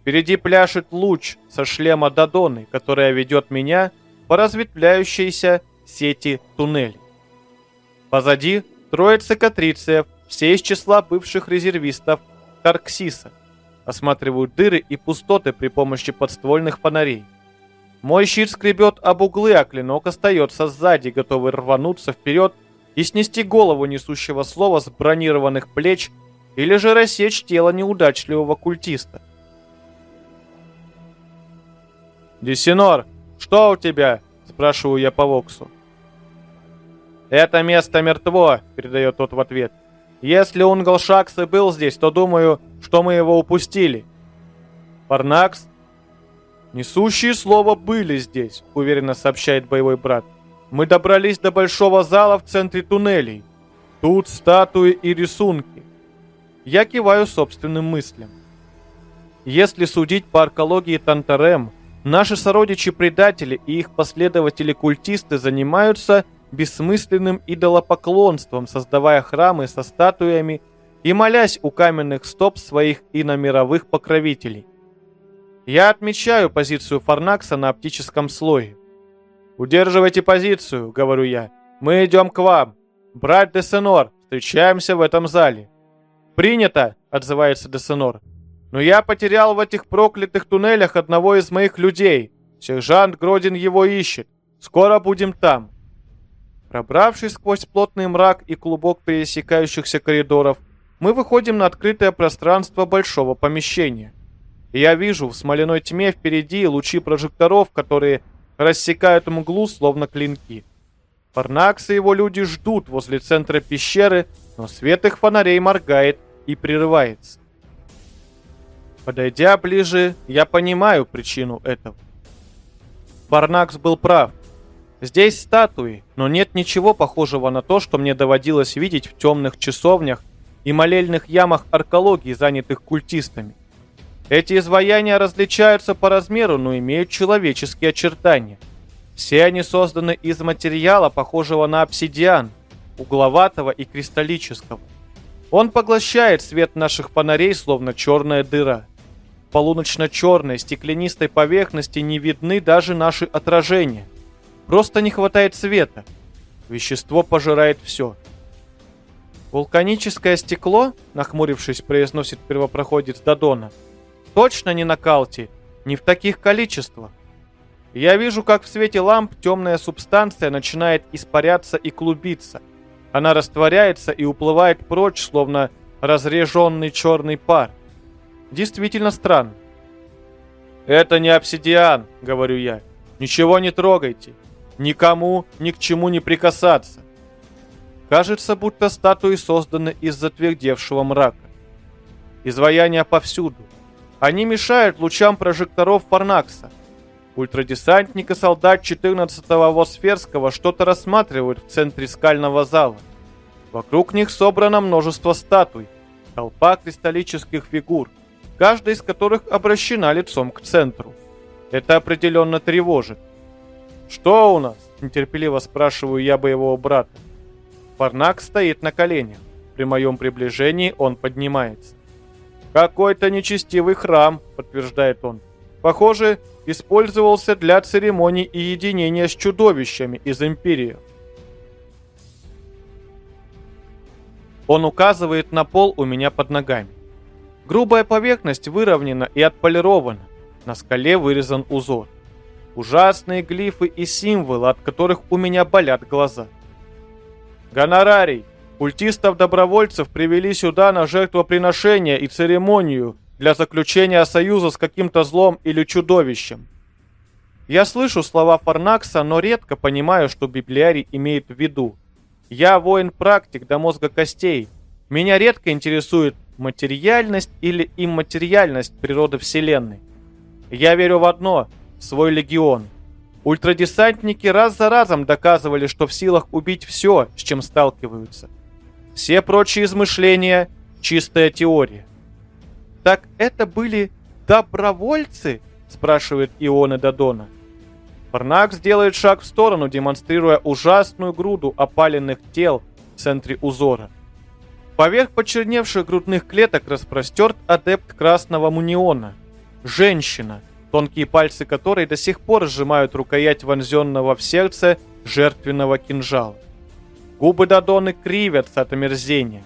Впереди пляшет луч со шлема Дадоны, которая ведет меня по разветвляющейся сети туннелей. Позади Троица Катриция, все из числа бывших резервистов Тарксиса. Осматривают дыры и пустоты при помощи подствольных фонарей. Мой щит скребет об углы, а клинок остается сзади, готовый рвануться вперед и снести голову несущего слова с бронированных плеч или же рассечь тело неудачливого культиста. «Десинор, что у тебя?» – спрашиваю я по Воксу. «Это место мертво», — передает тот в ответ. «Если Унгл Шакс и был здесь, то думаю, что мы его упустили». «Парнакс?» «Несущие слова были здесь», — уверенно сообщает боевой брат. «Мы добрались до большого зала в центре туннелей. Тут статуи и рисунки». Я киваю собственным мыслям. Если судить по аркологии Тантарем, наши сородичи-предатели и их последователи-культисты занимаются бессмысленным идолопоклонством, создавая храмы со статуями и молясь у каменных стоп своих иномировых покровителей. Я отмечаю позицию Фарнакса на оптическом слое. «Удерживайте позицию», — говорю я. «Мы идем к вам. Брат Десенор, встречаемся в этом зале». «Принято», — отзывается Десенор. «Но я потерял в этих проклятых туннелях одного из моих людей. Сержант Гродин его ищет. Скоро будем там». Пробравшись сквозь плотный мрак и клубок пересекающихся коридоров, мы выходим на открытое пространство большого помещения. И я вижу в смоляной тьме впереди лучи прожекторов, которые рассекают мглу, словно клинки. Парнакс и его люди ждут возле центра пещеры, но свет их фонарей моргает и прерывается. Подойдя ближе, я понимаю причину этого. Парнакс был прав. Здесь статуи, но нет ничего похожего на то, что мне доводилось видеть в темных часовнях и молельных ямах аркологии, занятых культистами. Эти изваяния различаются по размеру, но имеют человеческие очертания. Все они созданы из материала, похожего на обсидиан, угловатого и кристаллического. Он поглощает свет наших фонарей, словно черная дыра. Полуночно-черной стеклянистой поверхности не видны даже наши отражения. Просто не хватает света. Вещество пожирает все. Вулканическое стекло, нахмурившись, произносит первопроходец Дадона, точно не на Калте, не в таких количествах. Я вижу, как в свете ламп темная субстанция начинает испаряться и клубиться. Она растворяется и уплывает прочь, словно разреженный черный пар. Действительно странно. «Это не обсидиан», — говорю я. «Ничего не трогайте никому ни к чему не прикасаться. Кажется, будто статуи созданы из затвердевшего мрака. Изваяния повсюду. Они мешают лучам прожекторов Фарнакса. Ультрадесантник и солдат 14-го Восферского что-то рассматривают в центре скального зала. Вокруг них собрано множество статуй, толпа кристаллических фигур, каждая из которых обращена лицом к центру. Это определенно тревожит. «Что у нас?» – нетерпеливо спрашиваю я боевого брата. Парнак стоит на коленях. При моем приближении он поднимается. «Какой-то нечестивый храм», – подтверждает он. «Похоже, использовался для церемоний и единения с чудовищами из Империи». Он указывает на пол у меня под ногами. Грубая поверхность выровнена и отполирована. На скале вырезан узор. Ужасные глифы и символы, от которых у меня болят глаза. Гонорарий. Культистов-добровольцев привели сюда на жертвоприношение и церемонию для заключения союза с каким-то злом или чудовищем. Я слышу слова Фарнакса, но редко понимаю, что библиарий имеет в виду. Я воин-практик до мозга костей. Меня редко интересует материальность или имматериальность природы Вселенной. Я верю в одно – свой легион. Ультрадесантники раз за разом доказывали, что в силах убить все, с чем сталкиваются. Все прочие измышления – чистая теория. «Так это были добровольцы?» – спрашивает Ионы Дадона. Парнакс делает шаг в сторону, демонстрируя ужасную груду опаленных тел в центре узора. Поверх почерневших грудных клеток распростерт адепт красного муниона. Женщина – тонкие пальцы которой до сих пор сжимают рукоять вонзенного в сердце жертвенного кинжала. Губы Дадоны кривятся от омерзения.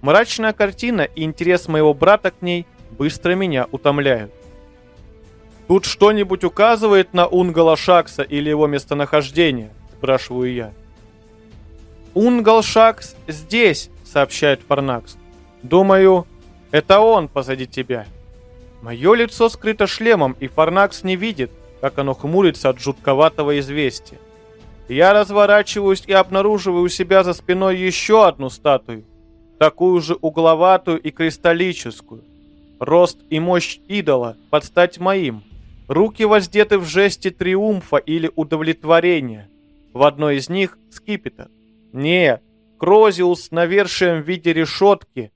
Мрачная картина и интерес моего брата к ней быстро меня утомляют. «Тут что-нибудь указывает на Унгала Шакса или его местонахождение?» – спрашиваю я. «Унгал Шакс здесь», – сообщает Фарнакс. «Думаю, это он позади тебя». Мое лицо скрыто шлемом, и Фарнакс не видит, как оно хмурится от жутковатого известия. Я разворачиваюсь и обнаруживаю у себя за спиной еще одну статую, такую же угловатую и кристаллическую. Рост и мощь идола под стать моим. Руки воздеты в жесте триумфа или удовлетворения. В одной из них скипетр. Нет, Крозиус с навершием в виде решетки.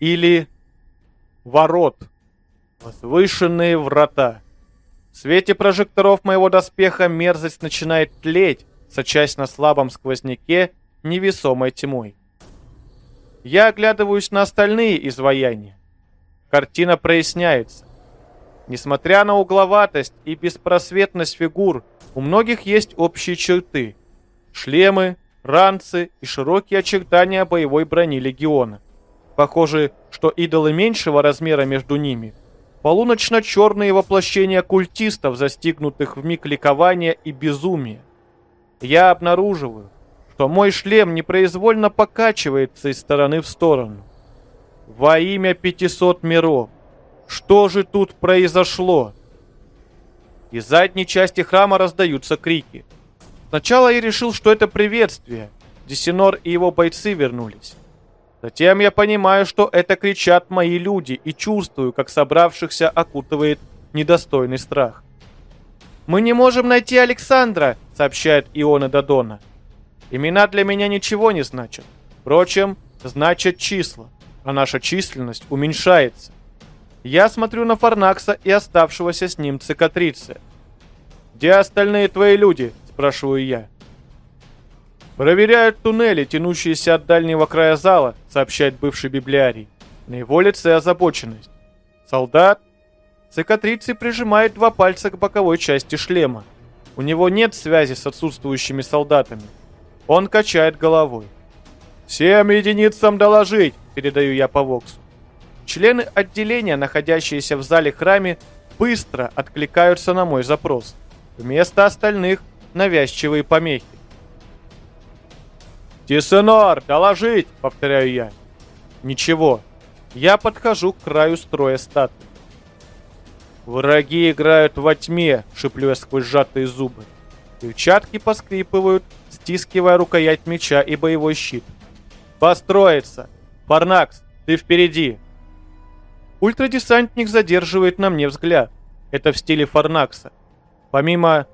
Или ворот. Возвышенные врата. В свете прожекторов моего доспеха мерзость начинает тлеть, сочась на слабом сквозняке невесомой тьмой. Я оглядываюсь на остальные изваяния. Картина проясняется. Несмотря на угловатость и беспросветность фигур, у многих есть общие черты. Шлемы, ранцы и широкие очертания боевой брони легиона. Похоже, что идолы меньшего размера между ними – полуночно-черные воплощения культистов, застигнутых в миг ликования и безумия. Я обнаруживаю, что мой шлем непроизвольно покачивается из стороны в сторону. Во имя 500 миров. Что же тут произошло? Из задней части храма раздаются крики. Сначала я решил, что это приветствие. Десинор и его бойцы вернулись. Затем я понимаю, что это кричат мои люди и чувствую, как собравшихся окутывает недостойный страх. «Мы не можем найти Александра», — сообщает Иона Дадона. Имена для меня ничего не значат. Впрочем, значат числа, а наша численность уменьшается. Я смотрю на Фарнакса и оставшегося с ним цикатрицы. «Где остальные твои люди?» – спрашиваю я. «Проверяют туннели, тянущиеся от дальнего края зала», – сообщает бывший библиарий. На его лице озабоченность. «Солдат?» Цикатрицей прижимает два пальца к боковой части шлема. У него нет связи с отсутствующими солдатами. Он качает головой. «Всем единицам доложить!» – передаю я по Воксу. Члены отделения, находящиеся в зале храме, быстро откликаются на мой запрос. Вместо остальных – навязчивые помехи. «Тисенор, доложить!» – повторяю я. Ничего. Я подхожу к краю строя статуи. «Враги играют во тьме!» – шиплю я сквозь сжатые зубы. Перчатки поскрипывают, стискивая рукоять меча и боевой щит. «Построиться! Парнакс, ты впереди!» Ультрадесантник задерживает на мне взгляд. Это в стиле Фарнакса. Помимо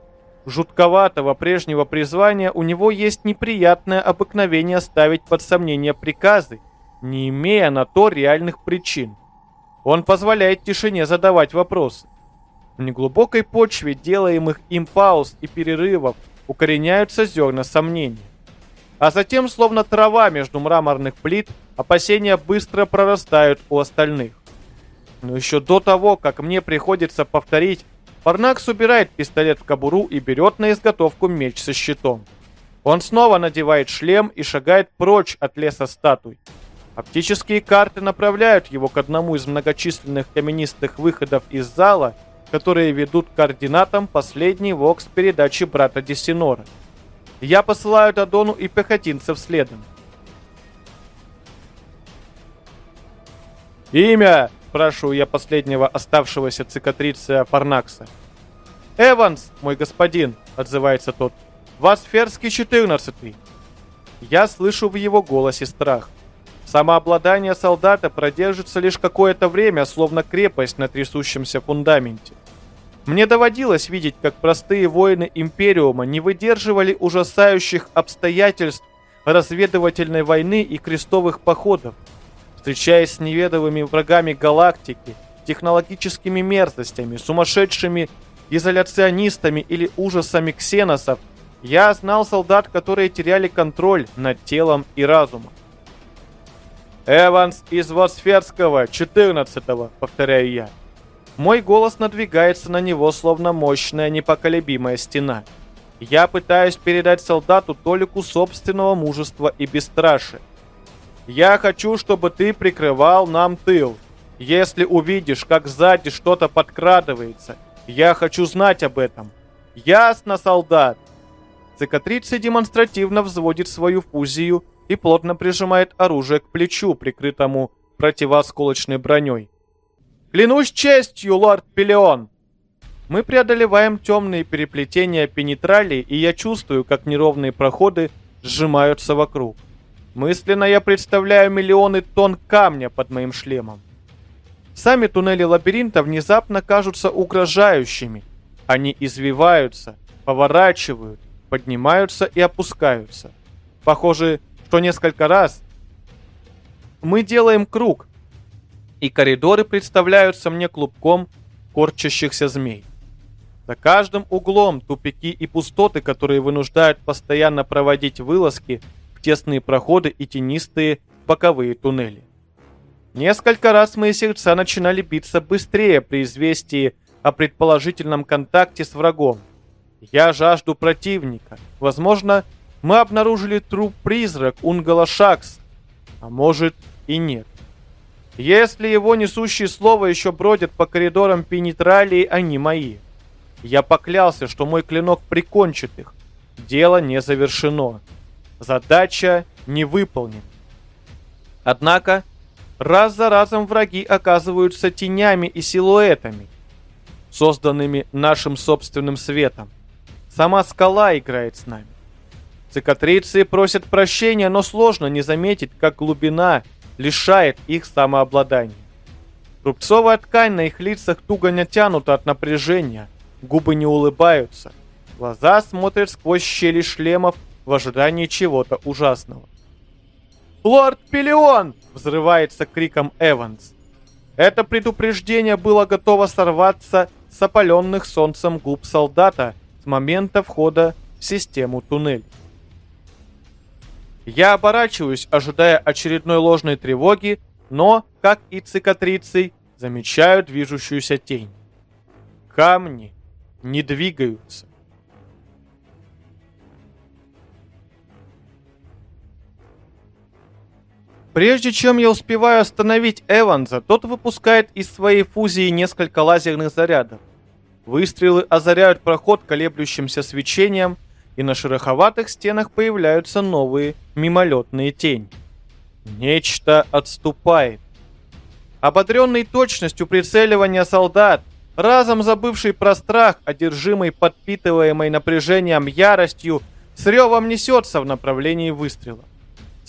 жутковатого прежнего призвания, у него есть неприятное обыкновение ставить под сомнение приказы, не имея на то реальных причин. Он позволяет тишине задавать вопросы. В неглубокой почве делаемых им пауз и перерывов укореняются зерна сомнений. А затем, словно трава между мраморных плит, опасения быстро прорастают у остальных. Но еще до того, как мне приходится повторить, Парнакс убирает пистолет в кобуру и берет на изготовку меч со щитом. Он снова надевает шлем и шагает прочь от леса статуй. Оптические карты направляют его к одному из многочисленных каменистых выходов из зала – которые ведут к координатам последней вокс передачи брата Десинора. Я посылаю Дадону и пехотинцев следом. «Имя!» – спрашиваю я последнего оставшегося цикатриция Фарнакса. «Эванс, мой господин!» – отзывается тот. «Васферский четырнадцатый!» Я слышу в его голосе страх. Самообладание солдата продержится лишь какое-то время, словно крепость на трясущемся фундаменте. Мне доводилось видеть, как простые воины Империума не выдерживали ужасающих обстоятельств разведывательной войны и крестовых походов, встречаясь с неведомыми врагами галактики, технологическими мерзостями, сумасшедшими изоляционистами или ужасами ксеносов, я знал солдат, которые теряли контроль над телом и разумом. «Эванс из Восферского, 14-го», повторяю я. Мой голос надвигается на него, словно мощная непоколебимая стена. Я пытаюсь передать солдату толику собственного мужества и бесстрашия. Я хочу, чтобы ты прикрывал нам тыл. Если увидишь, как сзади что-то подкрадывается, я хочу знать об этом. Ясно, солдат? Цикатрица демонстративно взводит свою фузию и плотно прижимает оружие к плечу, прикрытому противоосколочной броней. «Клянусь честью, лорд Пелеон!» Мы преодолеваем темные переплетения пенетралей, и я чувствую, как неровные проходы сжимаются вокруг. Мысленно я представляю миллионы тонн камня под моим шлемом. Сами туннели лабиринта внезапно кажутся угрожающими. Они извиваются, поворачивают, поднимаются и опускаются. Похоже, что несколько раз мы делаем круг, и коридоры представляются мне клубком корчащихся змей. За каждым углом тупики и пустоты, которые вынуждают постоянно проводить вылазки тесные проходы и тенистые боковые туннели. Несколько раз мои сердца начинали биться быстрее при известии о предположительном контакте с врагом. Я жажду противника. Возможно, мы обнаружили труп-призрак Унгалашакс, а может и нет. Если его несущие слова еще бродят по коридорам Пенетралии, они мои. Я поклялся, что мой клинок прикончит их. Дело не завершено. Задача не выполнена. Однако, раз за разом враги оказываются тенями и силуэтами, созданными нашим собственным светом. Сама скала играет с нами. Цикатрицы просят прощения, но сложно не заметить, как глубина лишает их самообладания. Рубцовая ткань на их лицах туго натянута от напряжения, губы не улыбаются, глаза смотрят сквозь щели шлемов в ожидании чего-то ужасного. «Лорд Пелион!» — взрывается криком Эванс. Это предупреждение было готово сорваться с опаленных солнцем губ солдата с момента входа в систему туннель. Я оборачиваюсь, ожидая очередной ложной тревоги, но, как и цикатрицей, замечаю движущуюся тень. Камни не двигаются. Прежде чем я успеваю остановить Эванса, тот выпускает из своей фузии несколько лазерных зарядов. Выстрелы озаряют проход колеблющимся свечением, и на шероховатых стенах появляются новые мимолетные тени. Нечто отступает. Ободренный точностью прицеливания солдат, разом забывший про страх, одержимый подпитываемой напряжением яростью, с ревом несется в направлении выстрела.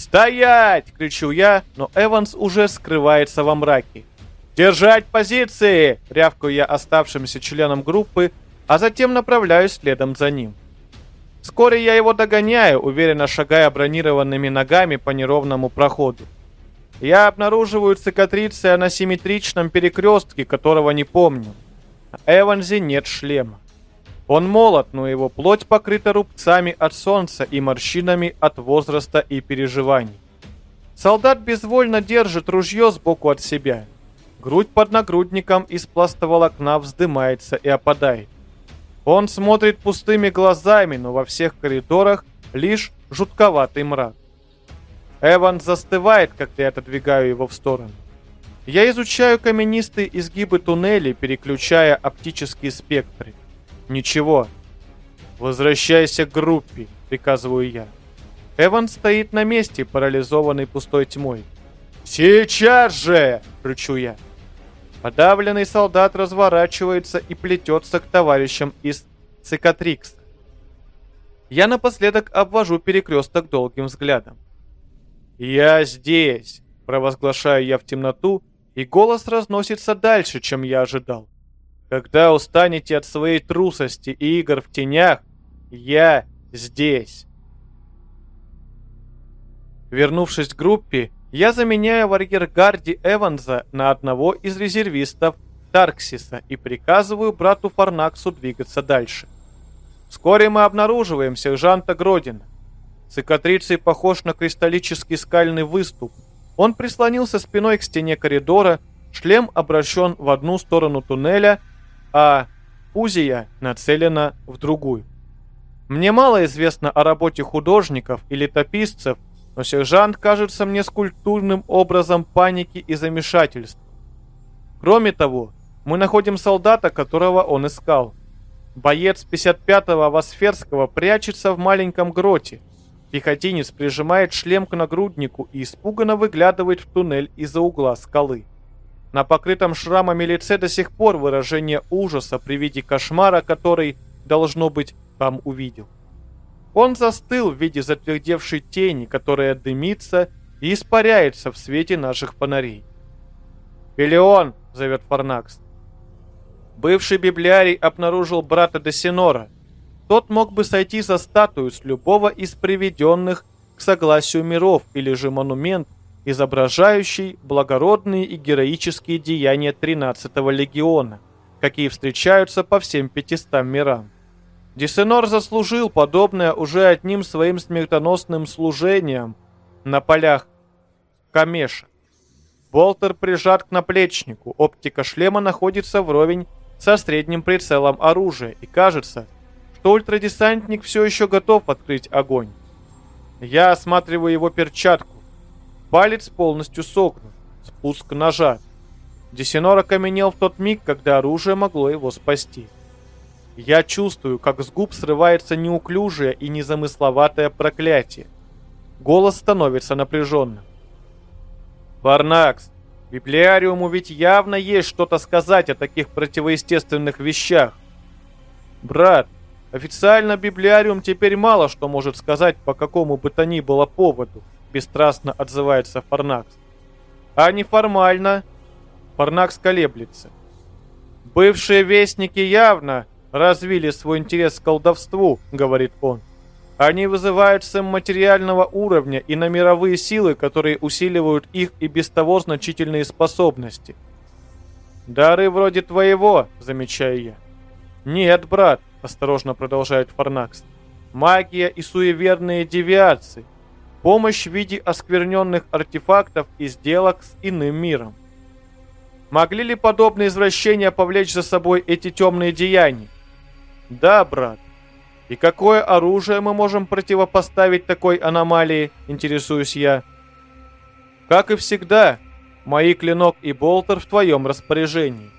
«Стоять!» — кричу я, но Эванс уже скрывается во мраке. «Держать позиции!» — рявкаю я оставшимся членам группы, а затем направляюсь следом за ним. Вскоре я его догоняю, уверенно шагая бронированными ногами по неровному проходу. Я обнаруживаю цикатриция на симметричном перекрестке, которого не помню. Эванзи нет шлема. Он молод, но его плоть покрыта рубцами от солнца и морщинами от возраста и переживаний. Солдат безвольно держит ружье сбоку от себя. Грудь под нагрудником из пластоволокна вздымается и опадает. Он смотрит пустыми глазами, но во всех коридорах лишь жутковатый мрак. Эван застывает, когда я отодвигаю его в сторону. Я изучаю каменистые изгибы туннелей, переключая оптические спектры. Ничего. Возвращайся к группе, приказываю я. Эван стоит на месте, парализованный пустой тьмой. «Сейчас же!» — рычу я. Подавленный солдат разворачивается и плетется к товарищам из Цикатрикс. Я напоследок обвожу перекресток долгим взглядом. «Я здесь!» – провозглашаю я в темноту, и голос разносится дальше, чем я ожидал. «Когда устанете от своей трусости и игр в тенях, я здесь!» Вернувшись к группе, я заменяю в арьергарде Эванса на одного из резервистов Тарксиса и приказываю брату Фарнаксу двигаться дальше. Вскоре мы обнаруживаем сержанта Гродина. Цикатрицей похож на кристаллический скальный выступ. Он прислонился спиной к стене коридора, шлем обращен в одну сторону туннеля, а Узия нацелена в другую. Мне мало известно о работе художников и летописцев, но сержант кажется мне скульптурным образом паники и замешательства. Кроме того, мы находим солдата, которого он искал. Боец 55-го Васферского прячется в маленьком гроте. Пехотинец прижимает шлем к нагруднику и испуганно выглядывает в туннель из-за угла скалы. На покрытом шрамами лице до сих пор выражение ужаса при виде кошмара, который, должно быть, там увидел. Он застыл в виде затвердевшей тени, которая дымится и испаряется в свете наших фонарей. «Пелеон!» — зовет Фарнакс. Бывший библиарий обнаружил брата Десинора. Тот мог бы сойти за статую с любого из приведенных к согласию миров или же монумент, изображающий благородные и героические деяния 13-го легиона, какие встречаются по всем 500 мирам. Десенор заслужил подобное уже одним своим смертоносным служением на полях Камеша. Болтер прижат к наплечнику, оптика шлема находится вровень со средним прицелом оружия, и кажется, что ультрадесантник все еще готов открыть огонь. Я осматриваю его перчатку. Палец полностью согнут. Спуск нажат. Десенор окаменел в тот миг, когда оружие могло его спасти. Я чувствую, как с губ срывается неуклюжее и незамысловатое проклятие. Голос становится напряженным. «Варнакс, библиариуму ведь явно есть что-то сказать о таких противоестественных вещах. Брат, официально библиариум теперь мало что может сказать по какому бы то ни было поводу», бесстрастно отзывается Фарнакс. «А неформально?» Фарнакс колеблется. «Бывшие вестники явно развили свой интерес к колдовству», — говорит он. «Они вызывают с материального уровня и на мировые силы, которые усиливают их и без того значительные способности». «Дары вроде твоего», — замечаю я. «Нет, брат», — осторожно продолжает Фарнакс. «Магия и суеверные девиации. Помощь в виде оскверненных артефактов и сделок с иным миром. Могли ли подобные извращения повлечь за собой эти темные деяния? Да, брат. И какое оружие мы можем противопоставить такой аномалии, интересуюсь я. Как и всегда, мои клинок и болтер в твоем распоряжении.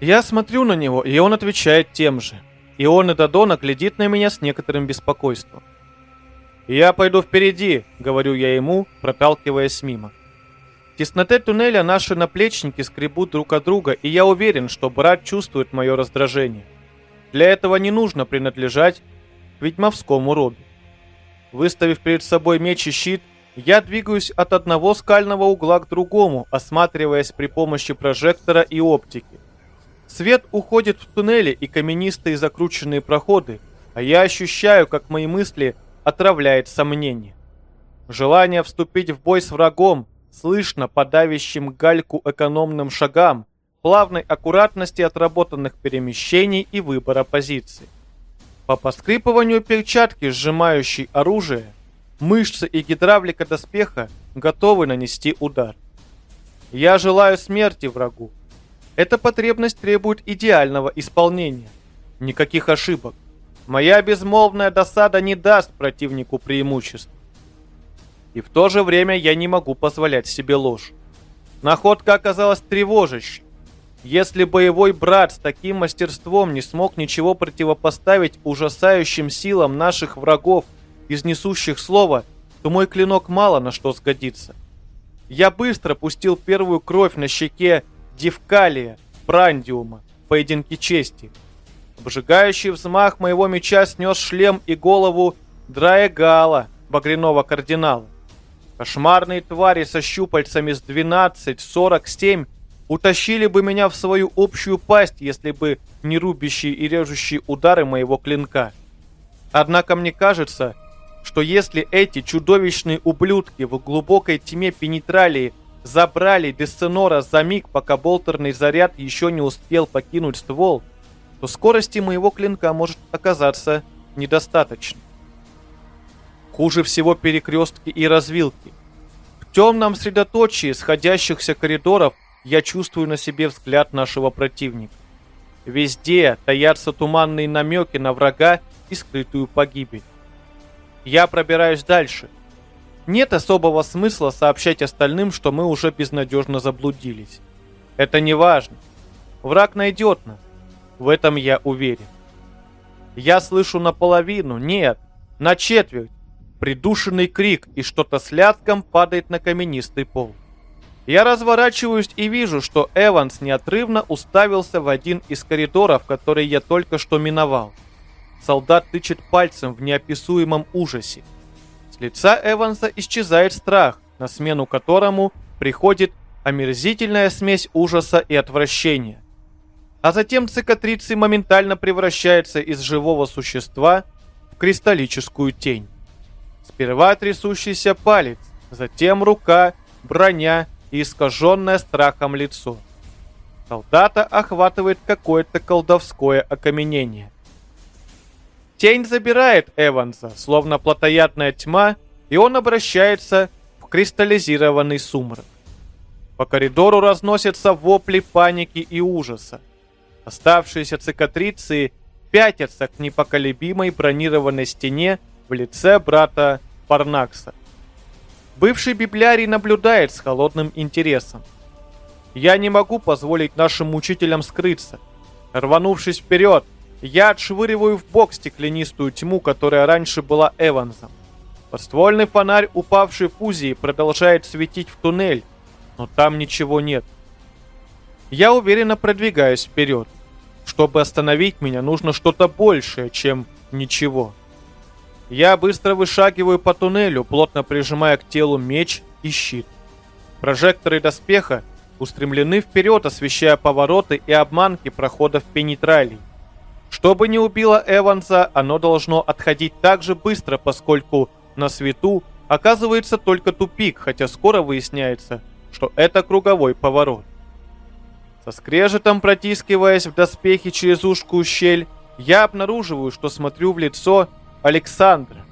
Я смотрю на него, и он отвечает тем же. И он и Дадона глядит на меня с некоторым беспокойством. «Я пойду впереди», — говорю я ему, проталкиваясь мимо. В тесноте туннеля наши наплечники скребут друг от друга, и я уверен, что брат чувствует мое раздражение. Для этого не нужно принадлежать к ведьмовскому роду. Выставив перед собой меч и щит, я двигаюсь от одного скального угла к другому, осматриваясь при помощи прожектора и оптики. Свет уходит в туннели и каменистые закрученные проходы, а я ощущаю, как мои мысли отравляет сомнение. Желание вступить в бой с врагом, слышно по давящим гальку экономным шагам, плавной аккуратности отработанных перемещений и выбора позиций. По поскрипыванию перчатки, сжимающей оружие, мышцы и гидравлика доспеха готовы нанести удар. Я желаю смерти врагу. Эта потребность требует идеального исполнения. Никаких ошибок. Моя безмолвная досада не даст противнику преимуществ. И в то же время я не могу позволять себе ложь. Находка оказалась тревожащей. Если боевой брат с таким мастерством не смог ничего противопоставить ужасающим силам наших врагов, из несущих слова, то мой клинок мало на что сгодится. Я быстро пустил первую кровь на щеке Дивкалия, Брандиума, поединке чести. Обжигающий взмах моего меча снес шлем и голову Драегала, багряного кардинала. Кошмарные твари со щупальцами с 12-47 утащили бы меня в свою общую пасть, если бы не рубящие и режущие удары моего клинка. Однако мне кажется, что если эти чудовищные ублюдки в глубокой тьме пенетралии забрали Десценора за миг, пока болтерный заряд еще не успел покинуть ствол, то скорости моего клинка может оказаться недостаточно. Хуже всего перекрестки и развилки. В темном средоточии сходящихся коридоров я чувствую на себе взгляд нашего противника. Везде таятся туманные намеки на врага и скрытую погибель. Я пробираюсь дальше. Нет особого смысла сообщать остальным, что мы уже безнадежно заблудились. Это не важно. Враг найдет нас. В этом я уверен. Я слышу наполовину, нет, на четверть, придушенный крик, и что-то с лязгом падает на каменистый пол. Я разворачиваюсь и вижу, что Эванс неотрывно уставился в один из коридоров, который я только что миновал. Солдат тычет пальцем в неописуемом ужасе. С лица Эванса исчезает страх, на смену которому приходит омерзительная смесь ужаса и отвращения. А затем цикатрицы моментально превращается из живого существа в кристаллическую тень. Сперва трясущийся палец, затем рука, броня и искаженное страхом лицо. Солдата охватывает какое-то колдовское окаменение. Тень забирает Эванса, словно плотоядная тьма, и он обращается в кристаллизированный сумрак. По коридору разносятся вопли паники и ужаса. Оставшиеся цикатрицы пятятся к непоколебимой бронированной стене в лице брата Парнакса. Бывший библиарий наблюдает с холодным интересом. Я не могу позволить нашим учителям скрыться. Рванувшись вперед, я отшвыриваю в бок стеклянистую тьму, которая раньше была Эвансом. Подствольный фонарь, упавший в фузии, продолжает светить в туннель, но там ничего нет. Я уверенно продвигаюсь вперед. Чтобы остановить меня, нужно что-то большее, чем ничего. Я быстро вышагиваю по туннелю, плотно прижимая к телу меч и щит. Прожекторы доспеха устремлены вперед, освещая повороты и обманки проходов пенетралей. Чтобы не убило Эванса, оно должно отходить так же быстро, поскольку на свету оказывается только тупик, хотя скоро выясняется, что это круговой поворот. Со скрежетом протискиваясь в доспехи через узкую щель, я обнаруживаю, что смотрю в лицо Александра.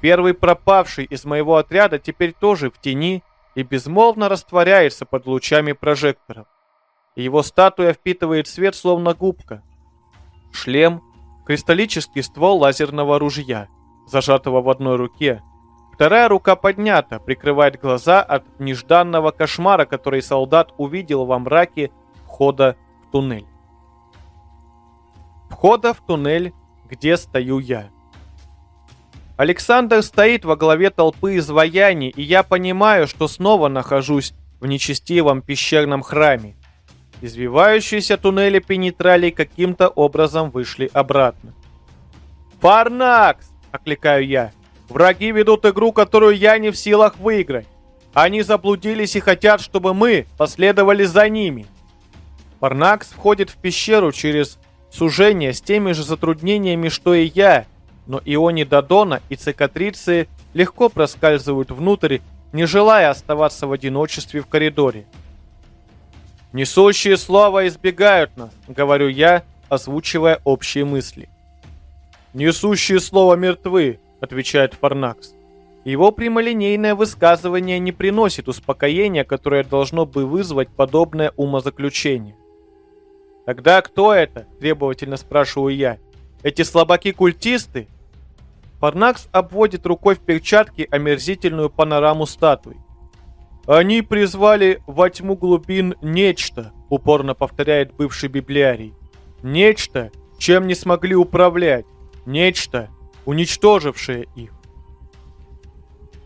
Первый пропавший из моего отряда теперь тоже в тени и безмолвно растворяется под лучами прожекторов. Его статуя впитывает свет словно губка. Шлем, кристаллический ствол лазерного ружья, зажатого в одной руке. Вторая рука поднята, прикрывает глаза от нежданного кошмара, который солдат увидел во мраке входа в туннель. Входа в туннель, где стою я. Александр стоит во главе толпы изваяний, и я понимаю, что снова нахожусь в нечестивом пещерном храме. Извивающиеся туннели пенетралей каким-то образом вышли обратно. «Фарнакс!» — окликаю я. «Враги ведут игру, которую я не в силах выиграть. Они заблудились и хотят, чтобы мы последовали за ними». Фарнакс входит в пещеру через сужение с теми же затруднениями, что и я, но Иони Дадона и цикатрицы легко проскальзывают внутрь, не желая оставаться в одиночестве в коридоре. «Несущие слова избегают нас», — говорю я, озвучивая общие мысли. «Несущие слова мертвы», — отвечает Фарнакс. Его прямолинейное высказывание не приносит успокоения, которое должно бы вызвать подобное умозаключение. «Тогда кто это?» – требовательно спрашиваю я. «Эти слабаки-культисты?» Парнакс обводит рукой в перчатке омерзительную панораму статуй. «Они призвали во тьму глубин нечто», — упорно повторяет бывший библиарий. «Нечто, чем не смогли управлять. Нечто, уничтожившее их».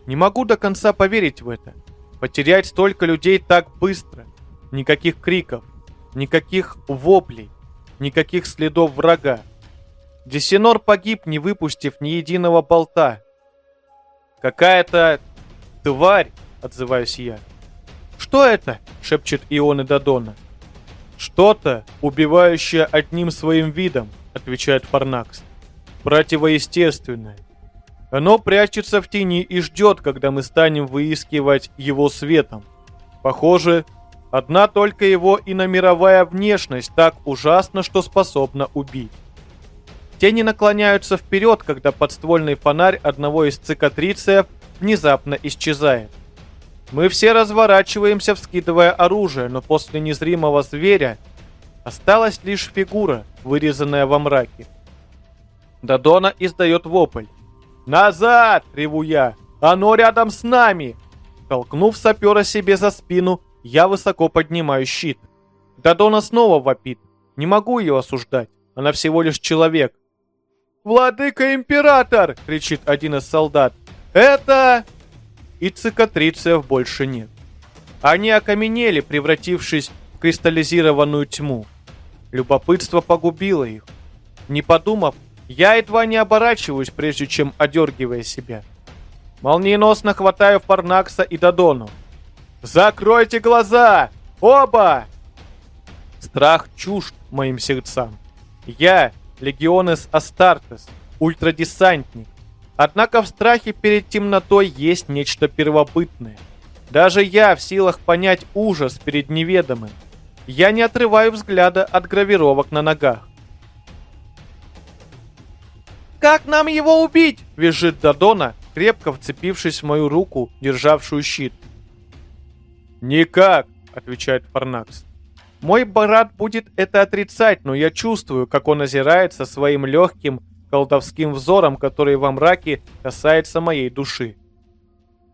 Не могу до конца поверить в это. Потерять столько людей так быстро. Никаких криков, никаких воплей, никаких следов врага. Десенор погиб, не выпустив ни единого болта. Какая-то тварь отзываюсь я. «Что это?» — шепчет Ионы Дадона. «Что-то, убивающее одним своим видом», — отвечает Фарнакс. «Противоестественное. Оно прячется в тени и ждет, когда мы станем выискивать его светом. Похоже, одна только его иномировая внешность так ужасна, что способна убить. Тени наклоняются вперед, когда подствольный фонарь одного из цикатрициев внезапно исчезает. Мы все разворачиваемся, вскидывая оружие, но после незримого зверя осталась лишь фигура, вырезанная во мраке. Дадона издает вопль. «Назад!» — реву я. «Оно рядом с нами!» Толкнув сапера себе за спину, я высоко поднимаю щит. Дадона снова вопит. Не могу ее осуждать. Она всего лишь человек. «Владыка-император!» — кричит один из солдат. «Это...» И цикатрициев больше нет. Они окаменели, превратившись в кристаллизированную тьму. Любопытство погубило их. Не подумав, я едва не оборачиваюсь, прежде чем одергивая себя. Молниеносно хватаю Фарнакса и Дадону. «Закройте глаза! Оба!» Страх чужд моим сердцам. Я — Легионес Астартес, ультрадесантник. Однако в страхе перед темнотой есть нечто первобытное. Даже я в силах понять ужас перед неведомым. Я не отрываю взгляда от гравировок на ногах. «Как нам его убить?» — визжит Дадона, крепко вцепившись в мою руку, державшую щит. «Никак», — отвечает Фарнакс. «Мой брат будет это отрицать, но я чувствую, как он озирается своим легким колдовским взором, который во мраке касается моей души.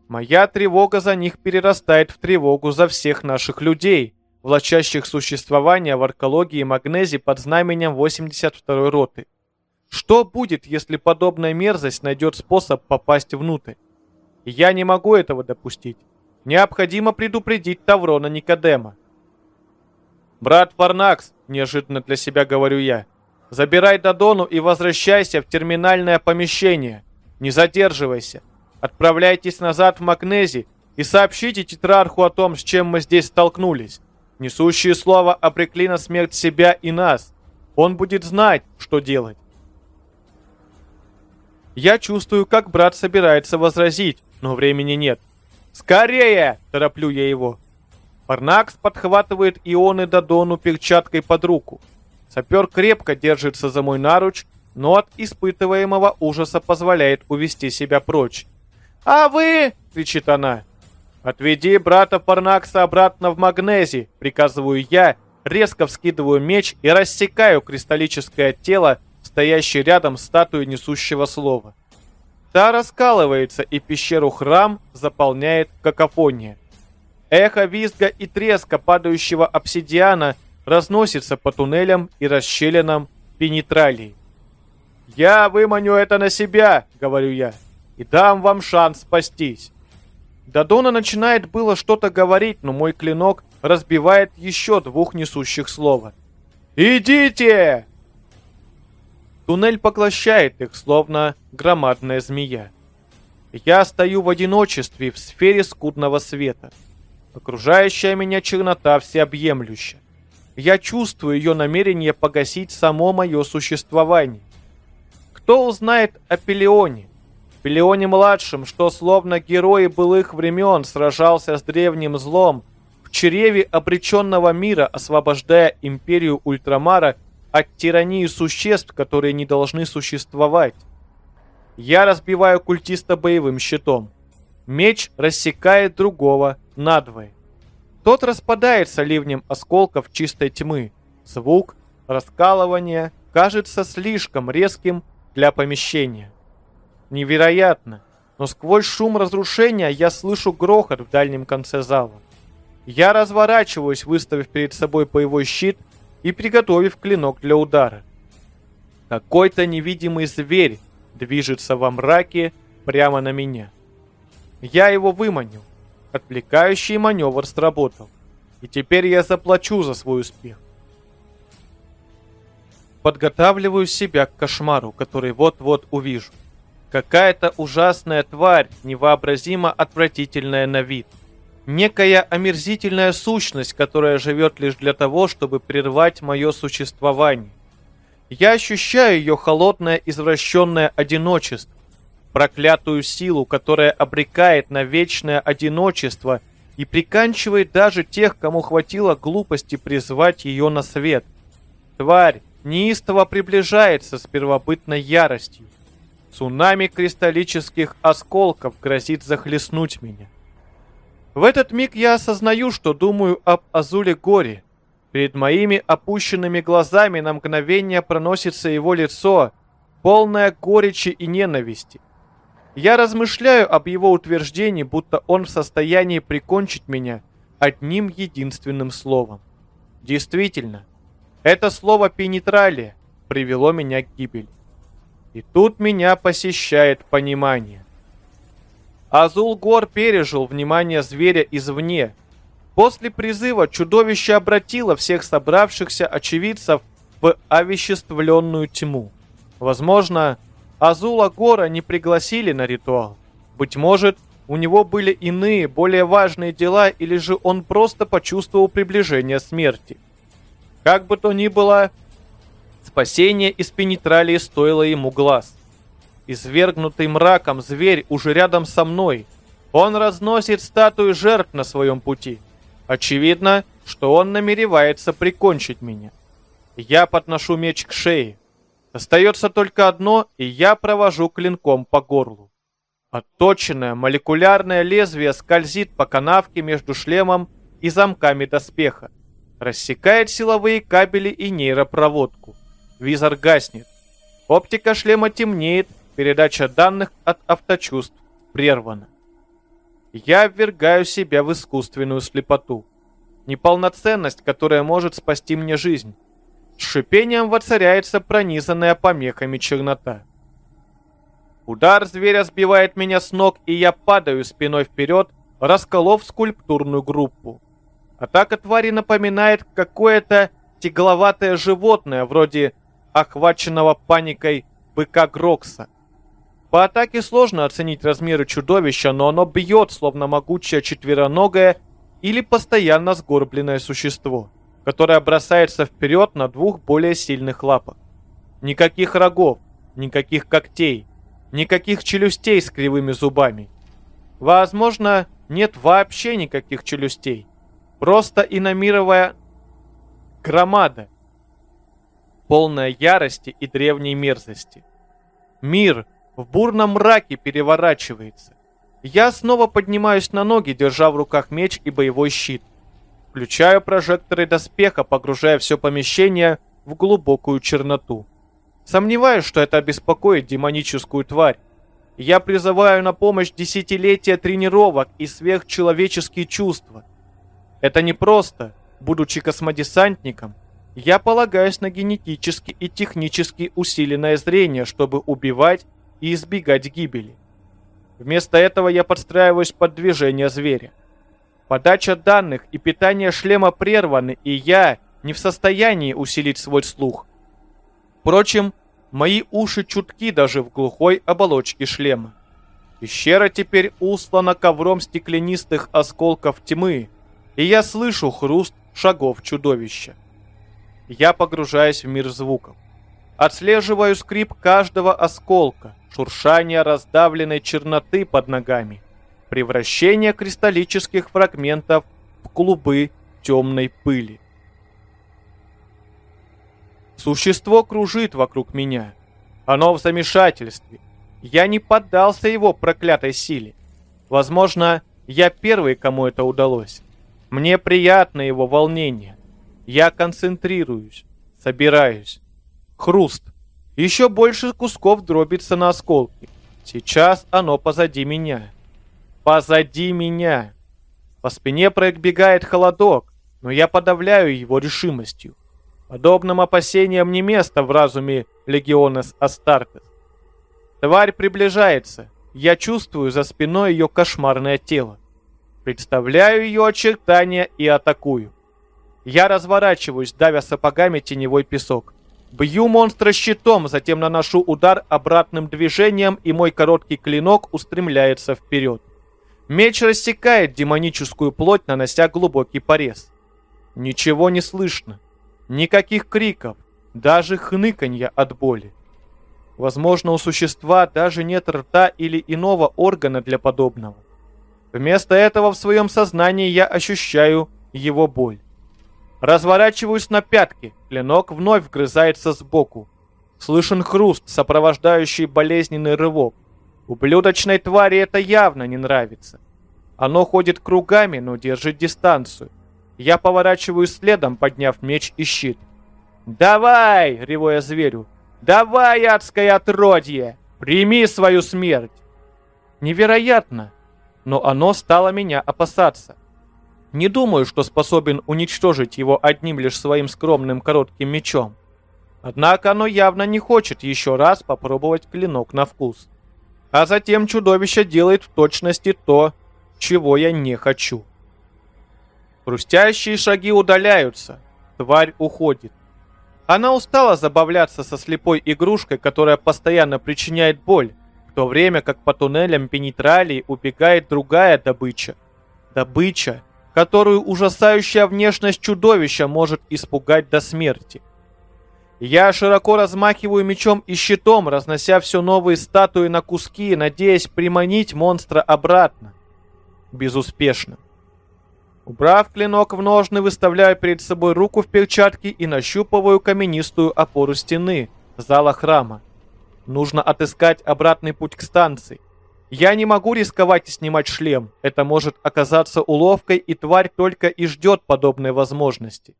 Моя тревога за них перерастает в тревогу за всех наших людей, влачащих существование в аркологии Магнези под знаменем 82-й роты. Что будет, если подобная мерзость найдет способ попасть внутрь? Я не могу этого допустить. Необходимо предупредить Таврона Никодема. «Брат Фарнакс», — неожиданно для себя говорю я, — «забирай Дадону и возвращайся в терминальное помещение. Не задерживайся. Отправляйтесь назад в Магнези и сообщите Тетрарху о том, с чем мы здесь столкнулись. Несущие слово обрекли на смерть себя и нас. Он будет знать, что делать. Я чувствую, как брат собирается возразить, но времени нет. «Скорее!» – тороплю я его. Парнакс подхватывает Ионы Дадону перчаткой под руку. Сапер крепко держится за мой наруч, но от испытываемого ужаса позволяет увести себя прочь. «А вы!» – кричит она. «Отведи брата Парнакса обратно в Магнези!» – приказываю я, резко вскидываю меч и рассекаю кристаллическое тело стоящий рядом статую несущего слова. Та раскалывается, и пещеру храм заполняет какофония. Эхо визга и треска падающего обсидиана разносится по туннелям и расщелинам пенетралии. «Я выманю это на себя», — говорю я, — «и дам вам шанс спастись». Дадона начинает было что-то говорить, но мой клинок разбивает еще двух несущих слова. «Идите!» Туннель поглощает их, словно громадная змея. Я стою в одиночестве в сфере скудного света. Окружающая меня чернота всеобъемлюща. Я чувствую ее намерение погасить само мое существование. Кто узнает о Пелеоне? Пелеоне-младшем, что словно герой былых времен сражался с древним злом, в чреве обреченного мира, освобождая империю Ультрамара от тирании существ, которые не должны существовать. Я разбиваю культиста боевым щитом. Меч рассекает другого надвое. Тот распадается ливнем осколков чистой тьмы. Звук раскалывания кажется слишком резким для помещения. Невероятно, но сквозь шум разрушения я слышу грохот в дальнем конце зала. Я разворачиваюсь, выставив перед собой боевой щит и приготовив клинок для удара. Какой-то невидимый зверь движется во мраке прямо на меня. Я его выманил. Отвлекающий маневр сработал. И теперь я заплачу за свой успех. Подготавливаю себя к кошмару, который вот-вот увижу. Какая-то ужасная тварь, невообразимо отвратительная на вид – некая омерзительная сущность, которая живет лишь для того, чтобы прервать мое существование. Я ощущаю ее холодное извращенное одиночество, проклятую силу, которая обрекает на вечное одиночество и приканчивает даже тех, кому хватило глупости призвать ее на свет. Тварь неистово приближается с первобытной яростью. Цунами кристаллических осколков грозит захлестнуть меня. В этот миг я осознаю, что думаю об Азуле Горе. Перед моими опущенными глазами на мгновение проносится его лицо, полная горечи и ненависти. Я размышляю об его утверждении, будто он в состоянии прикончить меня одним единственным словом. Действительно, это слово «пенетралия» привело меня к гибели. И тут меня посещает понимание. Азул-Гор пережил внимание зверя извне. После призыва чудовище обратило всех собравшихся очевидцев в овеществленную тьму. Возможно, Азула Гора не пригласили на ритуал. Быть может, у него были иные, более важные дела, или же он просто почувствовал приближение смерти. Как бы то ни было, спасение из пенетралии стоило ему глаз. Извергнутый мраком зверь уже рядом со мной. Он разносит статуи жертв на своем пути. Очевидно, что он намеревается прикончить меня. Я подношу меч к шее. Остается только одно, и я провожу клинком по горлу. Отточенное молекулярное лезвие скользит по канавке между шлемом и замками доспеха рассекает силовые кабели и нейропроводку. Визор гаснет. Оптика шлема темнеет, передача данных от авточувств прервана. Я ввергаю себя в искусственную слепоту. Неполноценность, которая может спасти мне жизнь. С шипением воцаряется пронизанная помехами чернота. Удар зверя сбивает меня с ног, и я падаю спиной вперед, расколов скульптурную группу. Атака твари напоминает какое-то тягловатое животное, вроде охваченного паникой быка Грокса. По атаке сложно оценить размеры чудовища, но оно бьет, словно могучее четвероногое или постоянно сгорбленное существо, которое бросается вперед на двух более сильных лапах. Никаких рогов, никаких когтей, никаких челюстей с кривыми зубами. Возможно, нет вообще никаких челюстей. Просто иномировая громада, полная ярости и древней мерзости. Мир в бурном мраке переворачивается. Я снова поднимаюсь на ноги, держа в руках меч и боевой щит. Включаю прожекторы доспеха, погружая все помещение в глубокую черноту. Сомневаюсь, что это обеспокоит демоническую тварь. Я призываю на помощь десятилетия тренировок и сверхчеловеческие чувства. Это не просто. Будучи космодесантником, я полагаюсь на генетически и технически усиленное зрение, чтобы убивать и избегать гибели. Вместо этого я подстраиваюсь под движение зверя. Подача данных и питание шлема прерваны, и я не в состоянии усилить свой слух. Впрочем, мои уши чутки даже в глухой оболочке шлема. Пещера теперь услана ковром стеклянистых осколков тьмы, и я слышу хруст шагов чудовища. Я погружаюсь в мир звуков. Отслеживаю скрип каждого осколка, шуршание раздавленной черноты под ногами, превращение кристаллических фрагментов в клубы темной пыли. Существо кружит вокруг меня. Оно в замешательстве. Я не поддался его проклятой силе. Возможно, я первый, кому это удалось. Мне приятно его волнение. Я концентрируюсь, собираюсь. Хруст. Еще больше кусков дробится на осколки. Сейчас оно позади меня. Позади меня. По спине пробегает холодок, но я подавляю его решимостью. Подобным опасениям не место в разуме Легионес Астартес. Тварь приближается. Я чувствую за спиной ее кошмарное тело. Представляю ее очертания и атакую. Я разворачиваюсь, давя сапогами теневой песок. Бью монстра щитом, затем наношу удар обратным движением, и мой короткий клинок устремляется вперед. Меч рассекает демоническую плоть, нанося глубокий порез. Ничего не слышно. Никаких криков, даже хныканья от боли. Возможно, у существа даже нет рта или иного органа для подобного. Вместо этого в своем сознании я ощущаю его боль. Разворачиваюсь на пятки, клинок вновь вгрызается сбоку. Слышен хруст, сопровождающий болезненный рывок. Ублюдочной твари это явно не нравится. Оно ходит кругами, но держит дистанцию. Я поворачиваюсь следом, подняв меч и щит. «Давай!» — реву зверю. «Давай, адское отродье! Прими свою смерть!» Невероятно, но оно стало меня опасаться. Не думаю, что способен уничтожить его одним лишь своим скромным коротким мечом. Однако оно явно не хочет еще раз попробовать клинок на вкус. А затем чудовище делает в точности то, чего я не хочу. Хрустящие шаги удаляются. Тварь уходит. Она устала забавляться со слепой игрушкой, которая постоянно причиняет боль, в то время как по туннелям пенетралии убегает другая добыча. Добыча, которую ужасающая внешность чудовища может испугать до смерти. Я широко размахиваю мечом и щитом, разнося все новые статуи на куски, надеясь приманить монстра обратно. Безуспешно. Убрав клинок в ножны, выставляю перед собой руку в перчатке и нащупываю каменистую опору стены, зала храма. Нужно отыскать обратный путь к станции. Я не могу рисковать и снимать шлем. Это может оказаться уловкой, и тварь только и ждет подобной возможности.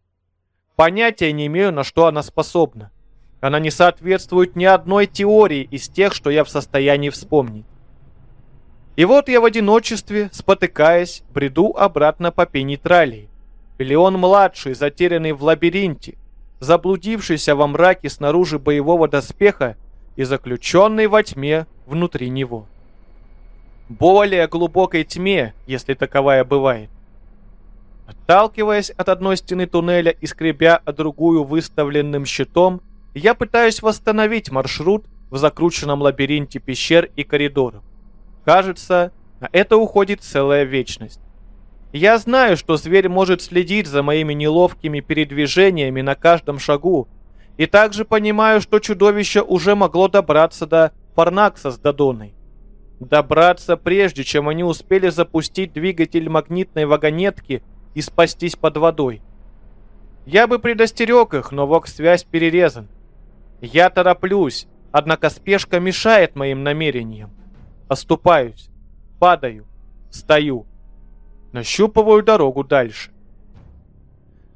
Понятия не имею, на что она способна. Она не соответствует ни одной теории из тех, что я в состоянии вспомнить. И вот я в одиночестве, спотыкаясь, бреду обратно по пенетралии. Пелеон-младший, затерянный в лабиринте, заблудившийся во мраке снаружи боевого доспеха и заключенный во тьме внутри него более глубокой тьме, если таковая бывает. Отталкиваясь от одной стены туннеля и скребя о другую выставленным щитом, я пытаюсь восстановить маршрут в закрученном лабиринте пещер и коридоров. Кажется, на это уходит целая вечность. Я знаю, что зверь может следить за моими неловкими передвижениями на каждом шагу, и также понимаю, что чудовище уже могло добраться до Фарнакса с Додоной добраться прежде, чем они успели запустить двигатель магнитной вагонетки и спастись под водой. Я бы предостерег их, но вок-связь перерезан. Я тороплюсь, однако спешка мешает моим намерениям. Оступаюсь, падаю, стою, нащупываю дорогу дальше.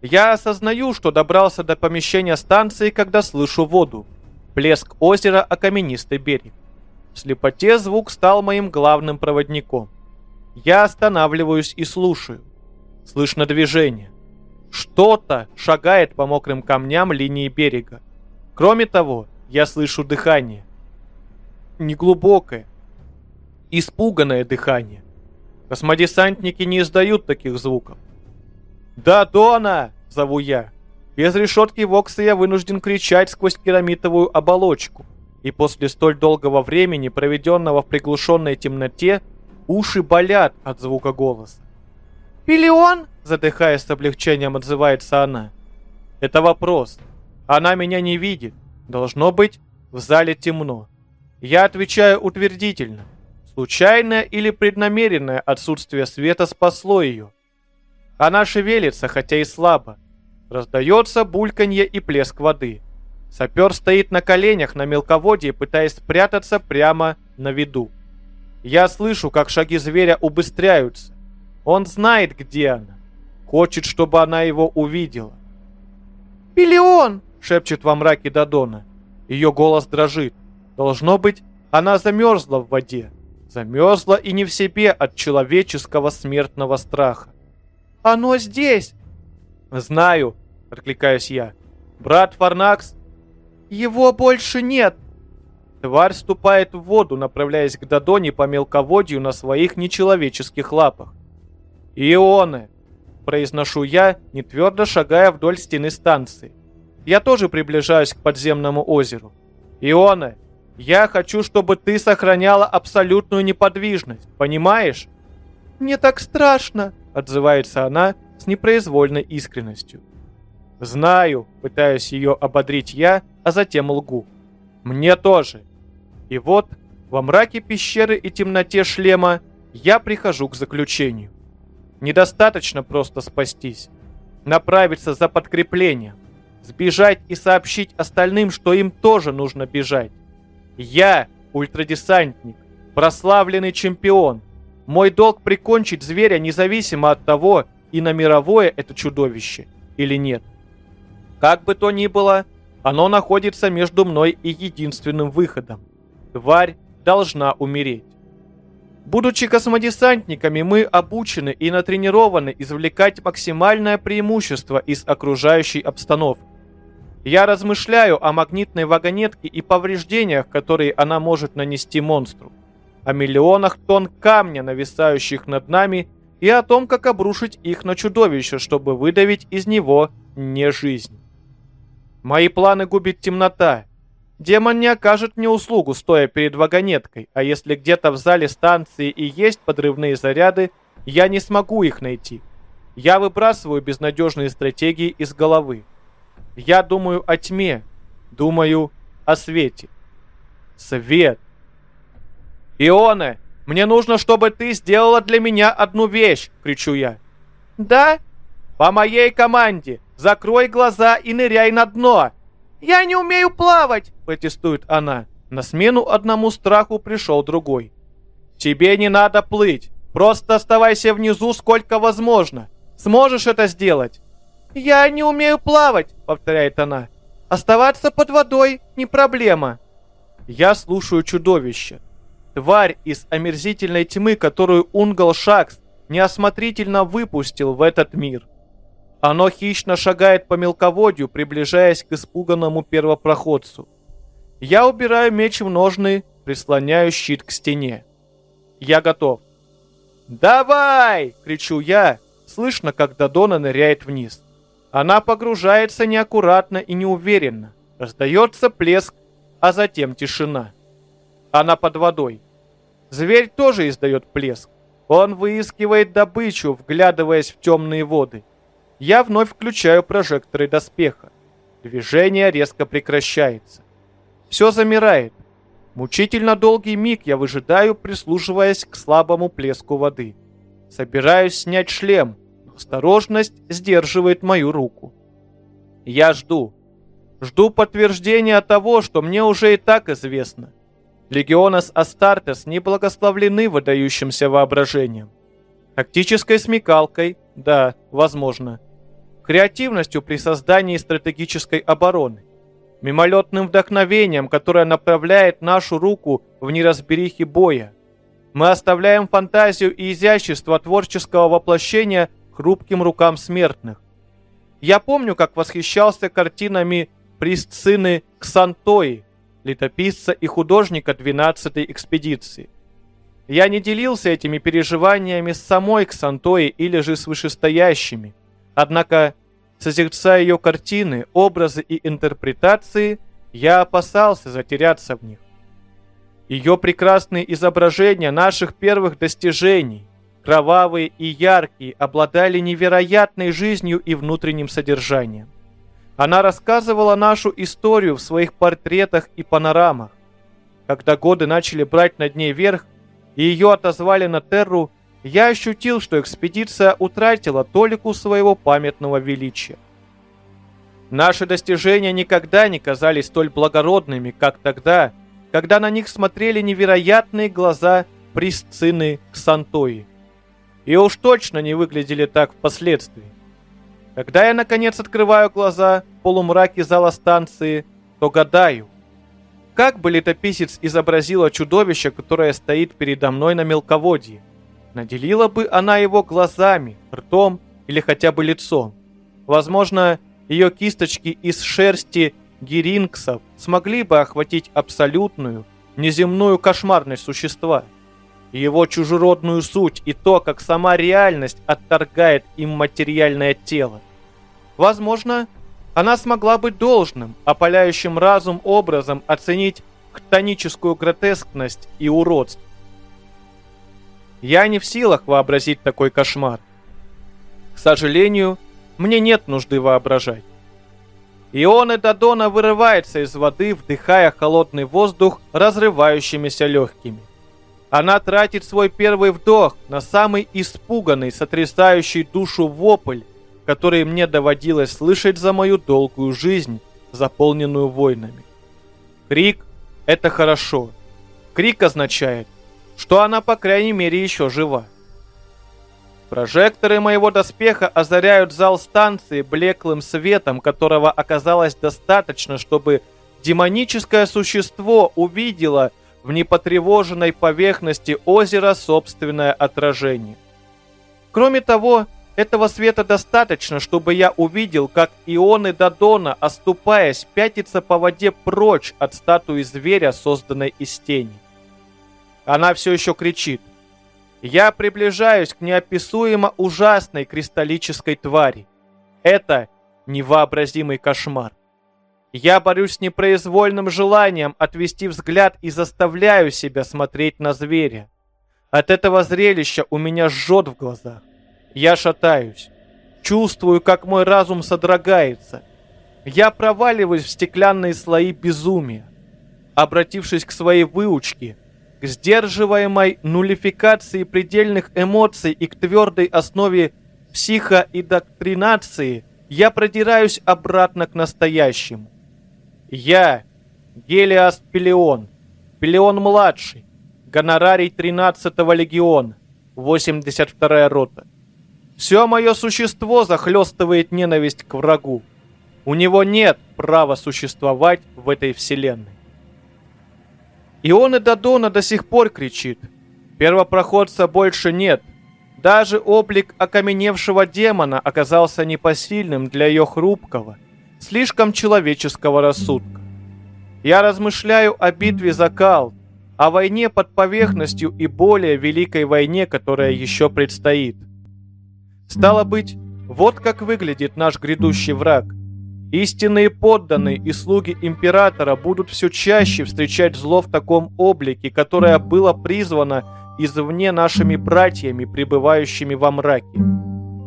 Я осознаю, что добрался до помещения станции, когда слышу воду. Плеск озера о каменистый берег. В слепоте звук стал моим главным проводником. Я останавливаюсь и слушаю. Слышно движение. Что-то шагает по мокрым камням линии берега. Кроме того, я слышу дыхание. Неглубокое. Испуганное дыхание. Космодесантники не издают таких звуков. «Да, Дона!» — зову я. Без решетки Вокса я вынужден кричать сквозь керамитовую оболочку и после столь долгого времени, проведенного в приглушенной темноте, уши болят от звука голоса. «Пилион?» – задыхаясь с облегчением, отзывается она. «Это вопрос. Она меня не видит. Должно быть, в зале темно. Я отвечаю утвердительно. Случайное или преднамеренное отсутствие света спасло ее. Она шевелится, хотя и слабо. Раздается бульканье и плеск воды. Сапер стоит на коленях на мелководье, пытаясь спрятаться прямо на виду. Я слышу, как шаги зверя убыстряются. Он знает, где она. Хочет, чтобы она его увидела. «Пилеон!» — шепчет во мраке Дадона. Ее голос дрожит. Должно быть, она замерзла в воде. Замерзла и не в себе от человеческого смертного страха. «Оно здесь!» «Знаю», — откликаюсь я. «Брат Фарнакс «Его больше нет!» Тварь ступает в воду, направляясь к Дадоне по мелководью на своих нечеловеческих лапах. «Ионы!» – произношу я, не твердо шагая вдоль стены станции. Я тоже приближаюсь к подземному озеру. «Ионы, я хочу, чтобы ты сохраняла абсолютную неподвижность, понимаешь?» «Мне так страшно!» – отзывается она с непроизвольной искренностью. «Знаю», — пытаюсь ее ободрить я, а затем лгу. «Мне тоже». И вот, во мраке пещеры и темноте шлема, я прихожу к заключению. Недостаточно просто спастись. Направиться за подкреплением. Сбежать и сообщить остальным, что им тоже нужно бежать. Я ультрадесантник, прославленный чемпион. Мой долг прикончить зверя независимо от того, и на мировое это чудовище или нет. Как бы то ни было, Оно находится между мной и единственным выходом. Тварь должна умереть. Будучи космодесантниками, мы обучены и натренированы извлекать максимальное преимущество из окружающей обстановки. Я размышляю о магнитной вагонетке и повреждениях, которые она может нанести монстру, о миллионах тонн камня, нависающих над нами, и о том, как обрушить их на чудовище, чтобы выдавить из него не жизнь. Мои планы губит темнота, Демон не окажет мне услугу, стоя перед вагонеткой, а если где-то в зале станции и есть подрывные заряды, я не смогу их найти. Я выбрасываю безнадежные стратегии из головы. Я думаю о тьме, думаю о свете. Свет. Иона, мне нужно, чтобы ты сделала для меня одну вещь, кричу я. Да? По моей команде. Закрой глаза и ныряй на дно. «Я не умею плавать!» – протестует она. На смену одному страху пришел другой. «Тебе не надо плыть. Просто оставайся внизу сколько возможно. Сможешь это сделать?» «Я не умею плавать», — повторяет она. «Оставаться под водой не проблема». Я слушаю чудовище. Тварь из омерзительной тьмы, которую Унгал Шакс неосмотрительно выпустил в этот мир. Оно хищно шагает по мелководью, приближаясь к испуганному первопроходцу. Я убираю меч в ножны, прислоняю щит к стене. Я готов. «Давай!» — кричу я. Слышно, как Додона ныряет вниз. Она погружается неаккуратно и неуверенно. Раздается плеск, а затем тишина. Она под водой. Зверь тоже издает плеск. Он выискивает добычу, вглядываясь в темные воды. Я вновь включаю прожекторы доспеха. Движение резко прекращается. Все замирает. Мучительно долгий миг я выжидаю, прислушиваясь к слабому плеску воды. Собираюсь снять шлем, но осторожность сдерживает мою руку. Я жду. Жду подтверждения того, что мне уже и так известно. Легионас Астартес не благословлены выдающимся воображением. Тактической смекалкой, да, возможно креативностью при создании стратегической обороны, мимолетным вдохновением, которое направляет нашу руку в неразберихе боя. Мы оставляем фантазию и изящество творческого воплощения хрупким рукам смертных. Я помню, как восхищался картинами Присцины Ксантои, летописца и художника 12-й экспедиции. Я не делился этими переживаниями с самой Ксантои или же с вышестоящими – Однако, созерцая ее картины, образы и интерпретации, я опасался затеряться в них. Ее прекрасные изображения наших первых достижений, кровавые и яркие, обладали невероятной жизнью и внутренним содержанием. Она рассказывала нашу историю в своих портретах и панорамах. Когда годы начали брать над ней верх, и ее отозвали на Терру, я ощутил, что экспедиция утратила толику своего памятного величия. Наши достижения никогда не казались столь благородными, как тогда, когда на них смотрели невероятные глаза Присцины Ксантои. И уж точно не выглядели так впоследствии. Когда я наконец открываю глаза в полумраке зала станции, то гадаю, как бы летописец изобразила чудовище, которое стоит передо мной на мелководье. Наделила бы она его глазами, ртом или хотя бы лицом. Возможно, ее кисточки из шерсти геринксов смогли бы охватить абсолютную, неземную кошмарность существа. Его чужеродную суть и то, как сама реальность отторгает им материальное тело. Возможно, она смогла бы должным, опаляющим разум образом оценить хтоническую гротескность и уродство. Я не в силах вообразить такой кошмар. К сожалению, мне нет нужды воображать. Ионы Дадона вырывается из воды, вдыхая холодный воздух разрывающимися легкими. Она тратит свой первый вдох на самый испуганный, сотрясающий душу вопль, который мне доводилось слышать за мою долгую жизнь, заполненную войнами. Крик — это хорошо. Крик означает что она, по крайней мере, еще жива. Прожекторы моего доспеха озаряют зал станции блеклым светом, которого оказалось достаточно, чтобы демоническое существо увидело в непотревоженной поверхности озера собственное отражение. Кроме того, этого света достаточно, чтобы я увидел, как ионы Дадона, оступаясь, пятится по воде прочь от статуи зверя, созданной из тени. Она все еще кричит. Я приближаюсь к неописуемо ужасной кристаллической твари. Это невообразимый кошмар. Я борюсь с непроизвольным желанием отвести взгляд и заставляю себя смотреть на зверя. От этого зрелища у меня жжет в глазах. Я шатаюсь. Чувствую, как мой разум содрогается. Я проваливаюсь в стеклянные слои безумия. Обратившись к своей выучке, к сдерживаемой нулификации предельных эмоций и к твердой основе психоидоктринации, я продираюсь обратно к настоящему. Я, Гелиас Пелеон, Пелеон-младший, гонорарий 13-го легиона, 82-я рота. Все мое существо захлестывает ненависть к врагу. У него нет права существовать в этой вселенной. И он и Дадона до сих пор кричит. Первопроходца больше нет. Даже облик окаменевшего демона оказался непосильным для ее хрупкого, слишком человеческого рассудка. Я размышляю о битве за Кал, о войне под поверхностью и более великой войне, которая еще предстоит. Стало быть, вот как выглядит наш грядущий враг. Истинные подданные и слуги императора будут все чаще встречать зло в таком облике, которое было призвано извне нашими братьями, пребывающими во мраке.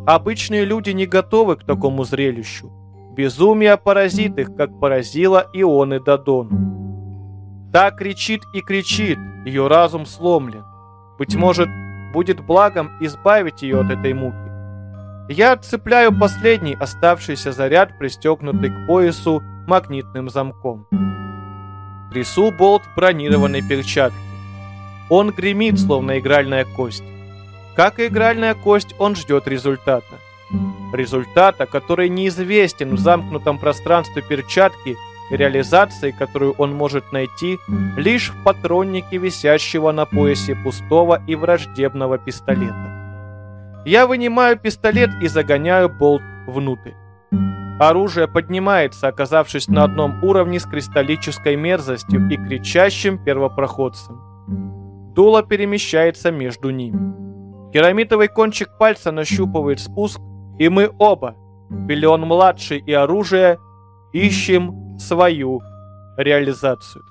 Обычные люди не готовы к такому зрелищу. Безумие поразит их, как поразило Ионы Дадону. Та кричит и кричит, ее разум сломлен. Быть может, будет благом избавить ее от этой муки. Я отцепляю последний оставшийся заряд, пристегнутый к поясу магнитным замком. Трясу болт бронированной перчатки. Он гремит, словно игральная кость. Как и игральная кость, он ждет результата. Результата, который неизвестен в замкнутом пространстве перчатки реализации, которую он может найти лишь в патроннике висящего на поясе пустого и враждебного пистолета. Я вынимаю пистолет и загоняю болт внутрь. Оружие поднимается, оказавшись на одном уровне с кристаллической мерзостью и кричащим первопроходцем. Дуло перемещается между ними. Керамитовый кончик пальца нащупывает спуск, и мы оба, Биллион младший и оружие, ищем свою реализацию.